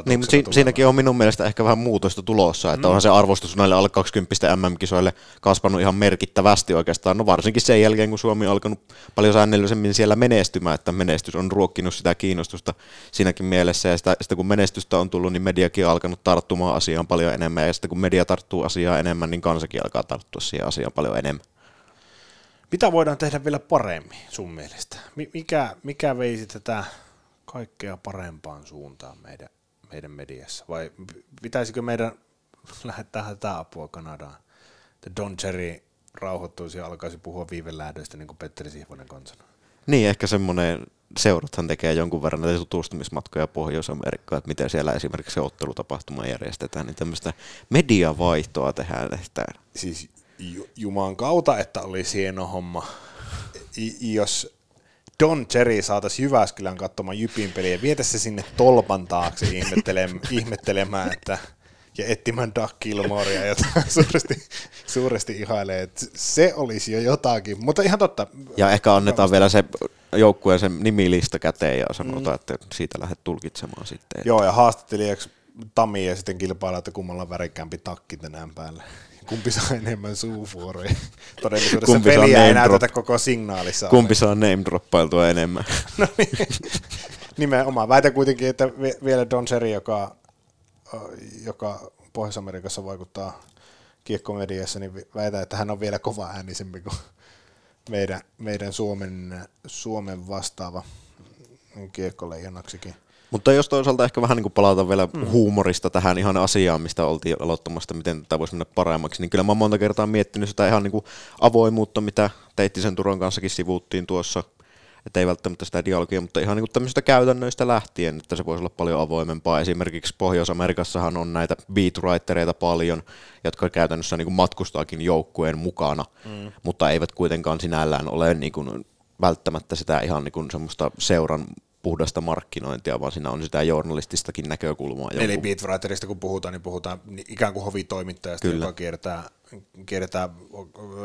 Speaker 2: niin, mutta si- siinäkin on minun mielestä ehkä vähän muutosta tulossa, että mm. onhan se arvostus näille alle 20 MM-kisoille kasvanut ihan merkittävästi oikeastaan, no varsinkin sen jälkeen, kun Suomi on alkanut paljon säännöllisemmin siellä menestymään, että menestys on ruokkinut sitä kiinnostusta siinäkin mielessä, ja sitä, sitä kun menestystä on tullut, niin mediakin on alkanut tarttumaan asiaan paljon enemmän, ja sitten kun media tarttuu asiaan enemmän, niin kansakin alkaa tarttua siihen asiaan paljon enemmän.
Speaker 1: Mitä voidaan tehdä vielä paremmin sun mielestä? Mikä, mikä veisi tätä kaikkea parempaan suuntaan meidän, meidän mediassa? Vai pitäisikö meidän lähettää hätä apua Kanadaan? Että Don Cherry rauhoittuisi ja alkaisi puhua viivelähdöistä, niin kuin Petteri Sihvonen kansana.
Speaker 2: Niin, ehkä semmoinen seurathan tekee jonkun verran näitä tutustumismatkoja Pohjois-Amerikkaan, että miten siellä esimerkiksi se ottelutapahtuma järjestetään, niin tämmöistä mediavaihtoa tehdään. Että...
Speaker 1: Siis Jumaan kautta, että olisi hieno homma. I, jos Don Cherry saataisiin Jyväskylän katsomaan Jypin peliä ja vietä se sinne tolpan taakse ihmettelemään, ihmettelemään että, ja etsimään Doug Gilmorea, jota suuresti, suuresti ihailee. Että se olisi jo jotakin, mutta ihan totta.
Speaker 2: Ja ehkä annetaan vielä se joukkueen sen nimilista käteen ja sanotaan, mm. että siitä lähdet tulkitsemaan sitten.
Speaker 1: Joo, ja haastattelijaksi Tami ja sitten kilpailla, että kummalla on värikkäämpi takki tänään päällä kumpi saa enemmän suufuoroja. Todellisuudessa kumpi peliä ei näytetä koko signaalissa.
Speaker 2: Kumpi saa name droppailtua enemmän. no niin,
Speaker 1: nimenomaan. Väitän kuitenkin, että vielä Don Seri, joka, joka Pohjois-Amerikassa vaikuttaa kiekkomediassa, niin väitän, että hän on vielä kova äänisempi kuin meidän, meidän Suomen, Suomen vastaava kiekkoleijonaksikin.
Speaker 2: Mutta jos toisaalta ehkä vähän niin kuin palata vielä mm. huumorista tähän ihan asiaan, mistä oltiin aloittamassa, miten tätä voisi mennä paremmaksi, niin kyllä mä monta kertaa miettinyt sitä ihan niin kuin avoimuutta, mitä Teittisen Turon kanssakin sivuuttiin tuossa, että ei välttämättä sitä dialogia, mutta ihan niin kuin tämmöistä käytännöistä lähtien, että se voisi olla paljon avoimempaa. Esimerkiksi Pohjois-Amerikassahan on näitä beatwritereita paljon, jotka käytännössä niin kuin matkustaakin joukkueen mukana, mm. mutta eivät kuitenkaan sinällään ole niin kuin välttämättä sitä ihan niin kuin semmoista seuran puhdasta markkinointia, vaan siinä on sitä journalististakin näkökulmaa.
Speaker 1: Eli
Speaker 2: joku.
Speaker 1: beatwriterista kun puhutaan, niin puhutaan ikään kuin hovitoimittajasta,
Speaker 2: Kyllä.
Speaker 1: joka kiertää, kiertää,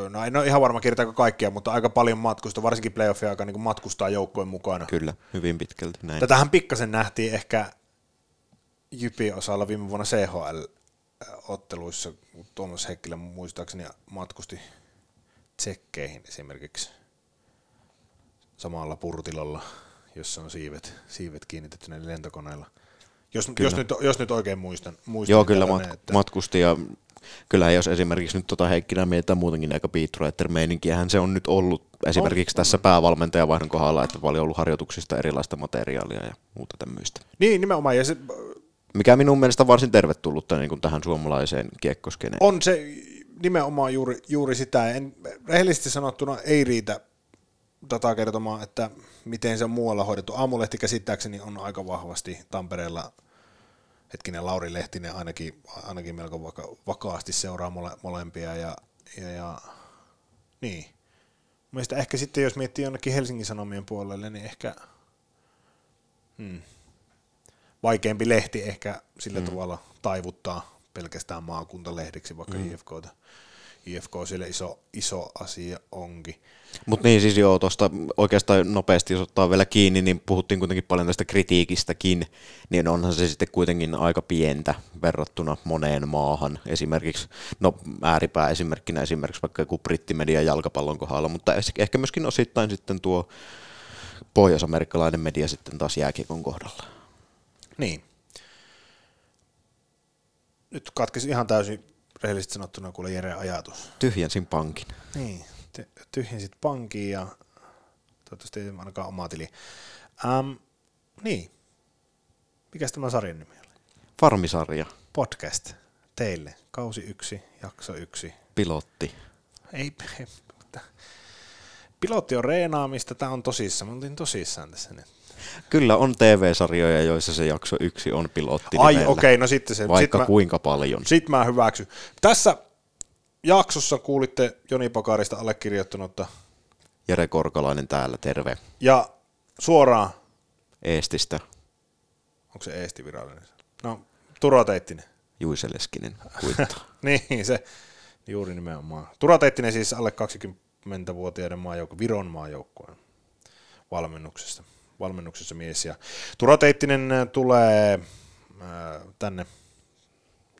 Speaker 1: no en ole ihan varma kiertääkö kaikkia, mutta aika paljon matkusta, varsinkin playoffien aikaa niin matkustaa joukkojen mukana.
Speaker 2: Kyllä, hyvin pitkälti näin.
Speaker 1: Tätähän pikkasen nähtiin ehkä Jypin osalla viime vuonna CHL-otteluissa, kun Tuomas Heikkilä muistaakseni matkusti tsekkeihin esimerkiksi samalla purtilolla, jossa on siivet, siivet kiinnitetty näille lentokoneilla. Jos, jos, nyt, jos nyt oikein muistan. muistan
Speaker 2: Joo, kyllä mat- matkusti ja kyllä jos esimerkiksi nyt tota Heikkilä mietitään muutenkin aika beatwriter meininkiähän se on nyt ollut esimerkiksi
Speaker 1: On,
Speaker 2: tässä päävalmentajavaihdon kohdalla, että paljon ollut harjoituksista erilaista materiaalia ja muuta tämmöistä.
Speaker 1: Niin, nimenomaan. Ja se,
Speaker 2: Mikä minun mielestä varsin tervetullutta niin kuin tähän suomalaiseen kiekkoskeneen.
Speaker 1: on se nimenomaan juuri, juuri sitä. En, rehellisesti sanottuna ei riitä dataa kertomaan, että miten se on muualla hoidettu. Aamulehti käsittääkseni on aika vahvasti Tampereella, hetkinen Lauri Lehtinen ainakin, ainakin melko vaka, vakaasti seuraa mole, molempia ja, ja, ja niin. Mielestäni ehkä sitten, jos miettii jonnekin Helsingin Sanomien puolelle, niin ehkä hmm, vaikeampi lehti ehkä sillä mm. tavalla taivuttaa pelkästään maakuntalehdeksi, vaikka mm. IFKta. IFK sille iso, iso asia onkin.
Speaker 2: Mutta niin siis joo, tuosta oikeastaan nopeasti, jos ottaa vielä kiinni, niin puhuttiin kuitenkin paljon tästä kritiikistäkin, niin onhan se sitten kuitenkin aika pientä verrattuna moneen maahan. Esimerkiksi, no ääripää esimerkkinä esimerkiksi vaikka joku brittimedia jalkapallon kohdalla, mutta ehkä myöskin osittain sitten tuo pohjois-amerikkalainen media sitten taas jääkiekon kohdalla.
Speaker 1: Niin. Nyt katkesi ihan täysin rehellisesti sanottuna kuule Jere ajatus.
Speaker 2: Tyhjensin pankin.
Speaker 1: Niin, ty- tyhjensit pankin ja toivottavasti ei ainakaan omaa tili. Ähm, niin. Mikäs tämä sarjan nimi oli?
Speaker 2: Farmisarja,
Speaker 1: Podcast teille. Kausi yksi, jakso yksi.
Speaker 2: pilotti.
Speaker 1: Ei, ei mutta pilotti on reenaamista, tämä on tosissaan. Mä oltiin tosissaan tässä nyt.
Speaker 2: Kyllä on TV-sarjoja, joissa se jakso yksi on pilotti.
Speaker 1: Ai okei, no sitten se.
Speaker 2: Vaikka
Speaker 1: sit mä,
Speaker 2: kuinka paljon.
Speaker 1: sit mä hyväksyn. Tässä jaksossa kuulitte Joni Pakarista allekirjoittanutta
Speaker 2: Jere Korkalainen täällä, terve.
Speaker 1: ja suoraan,
Speaker 2: Eestistä,
Speaker 1: onko se Eesti virallinen? No, Turo Teittinen.
Speaker 2: Juise Leskinen kuittaa.
Speaker 1: niin, se juuri nimenomaan. Turo Teittinen siis alle 20-vuotiaiden maajoukko, Viron maajoukkueen valmennuksessa, valmennuksessa mies. Ja Turo Teittinen tulee ää, tänne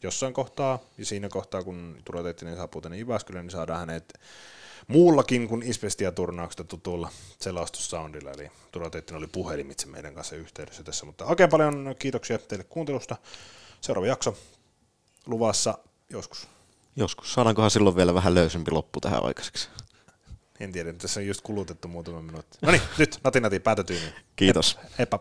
Speaker 1: jossain kohtaa, ja siinä kohtaa, kun Turo Teittinen saapuu tänne Jyväskylään, niin saadaan hänet muullakin kuin Ispestia-turnauksesta tutulla selostussoundilla, eli Turo Teittinen oli puhelimitse meidän kanssa yhteydessä tässä, mutta oikein paljon kiitoksia teille kuuntelusta. Seuraava jakso luvassa joskus.
Speaker 2: Joskus. Saadaankohan silloin vielä vähän löysempi loppu tähän aikaiseksi?
Speaker 1: En tiedä, tässä on just kulutettu muutama minuutti. No niin, nyt, nati nati, päätä tyyniin.
Speaker 2: Kiitos.
Speaker 1: Heippa.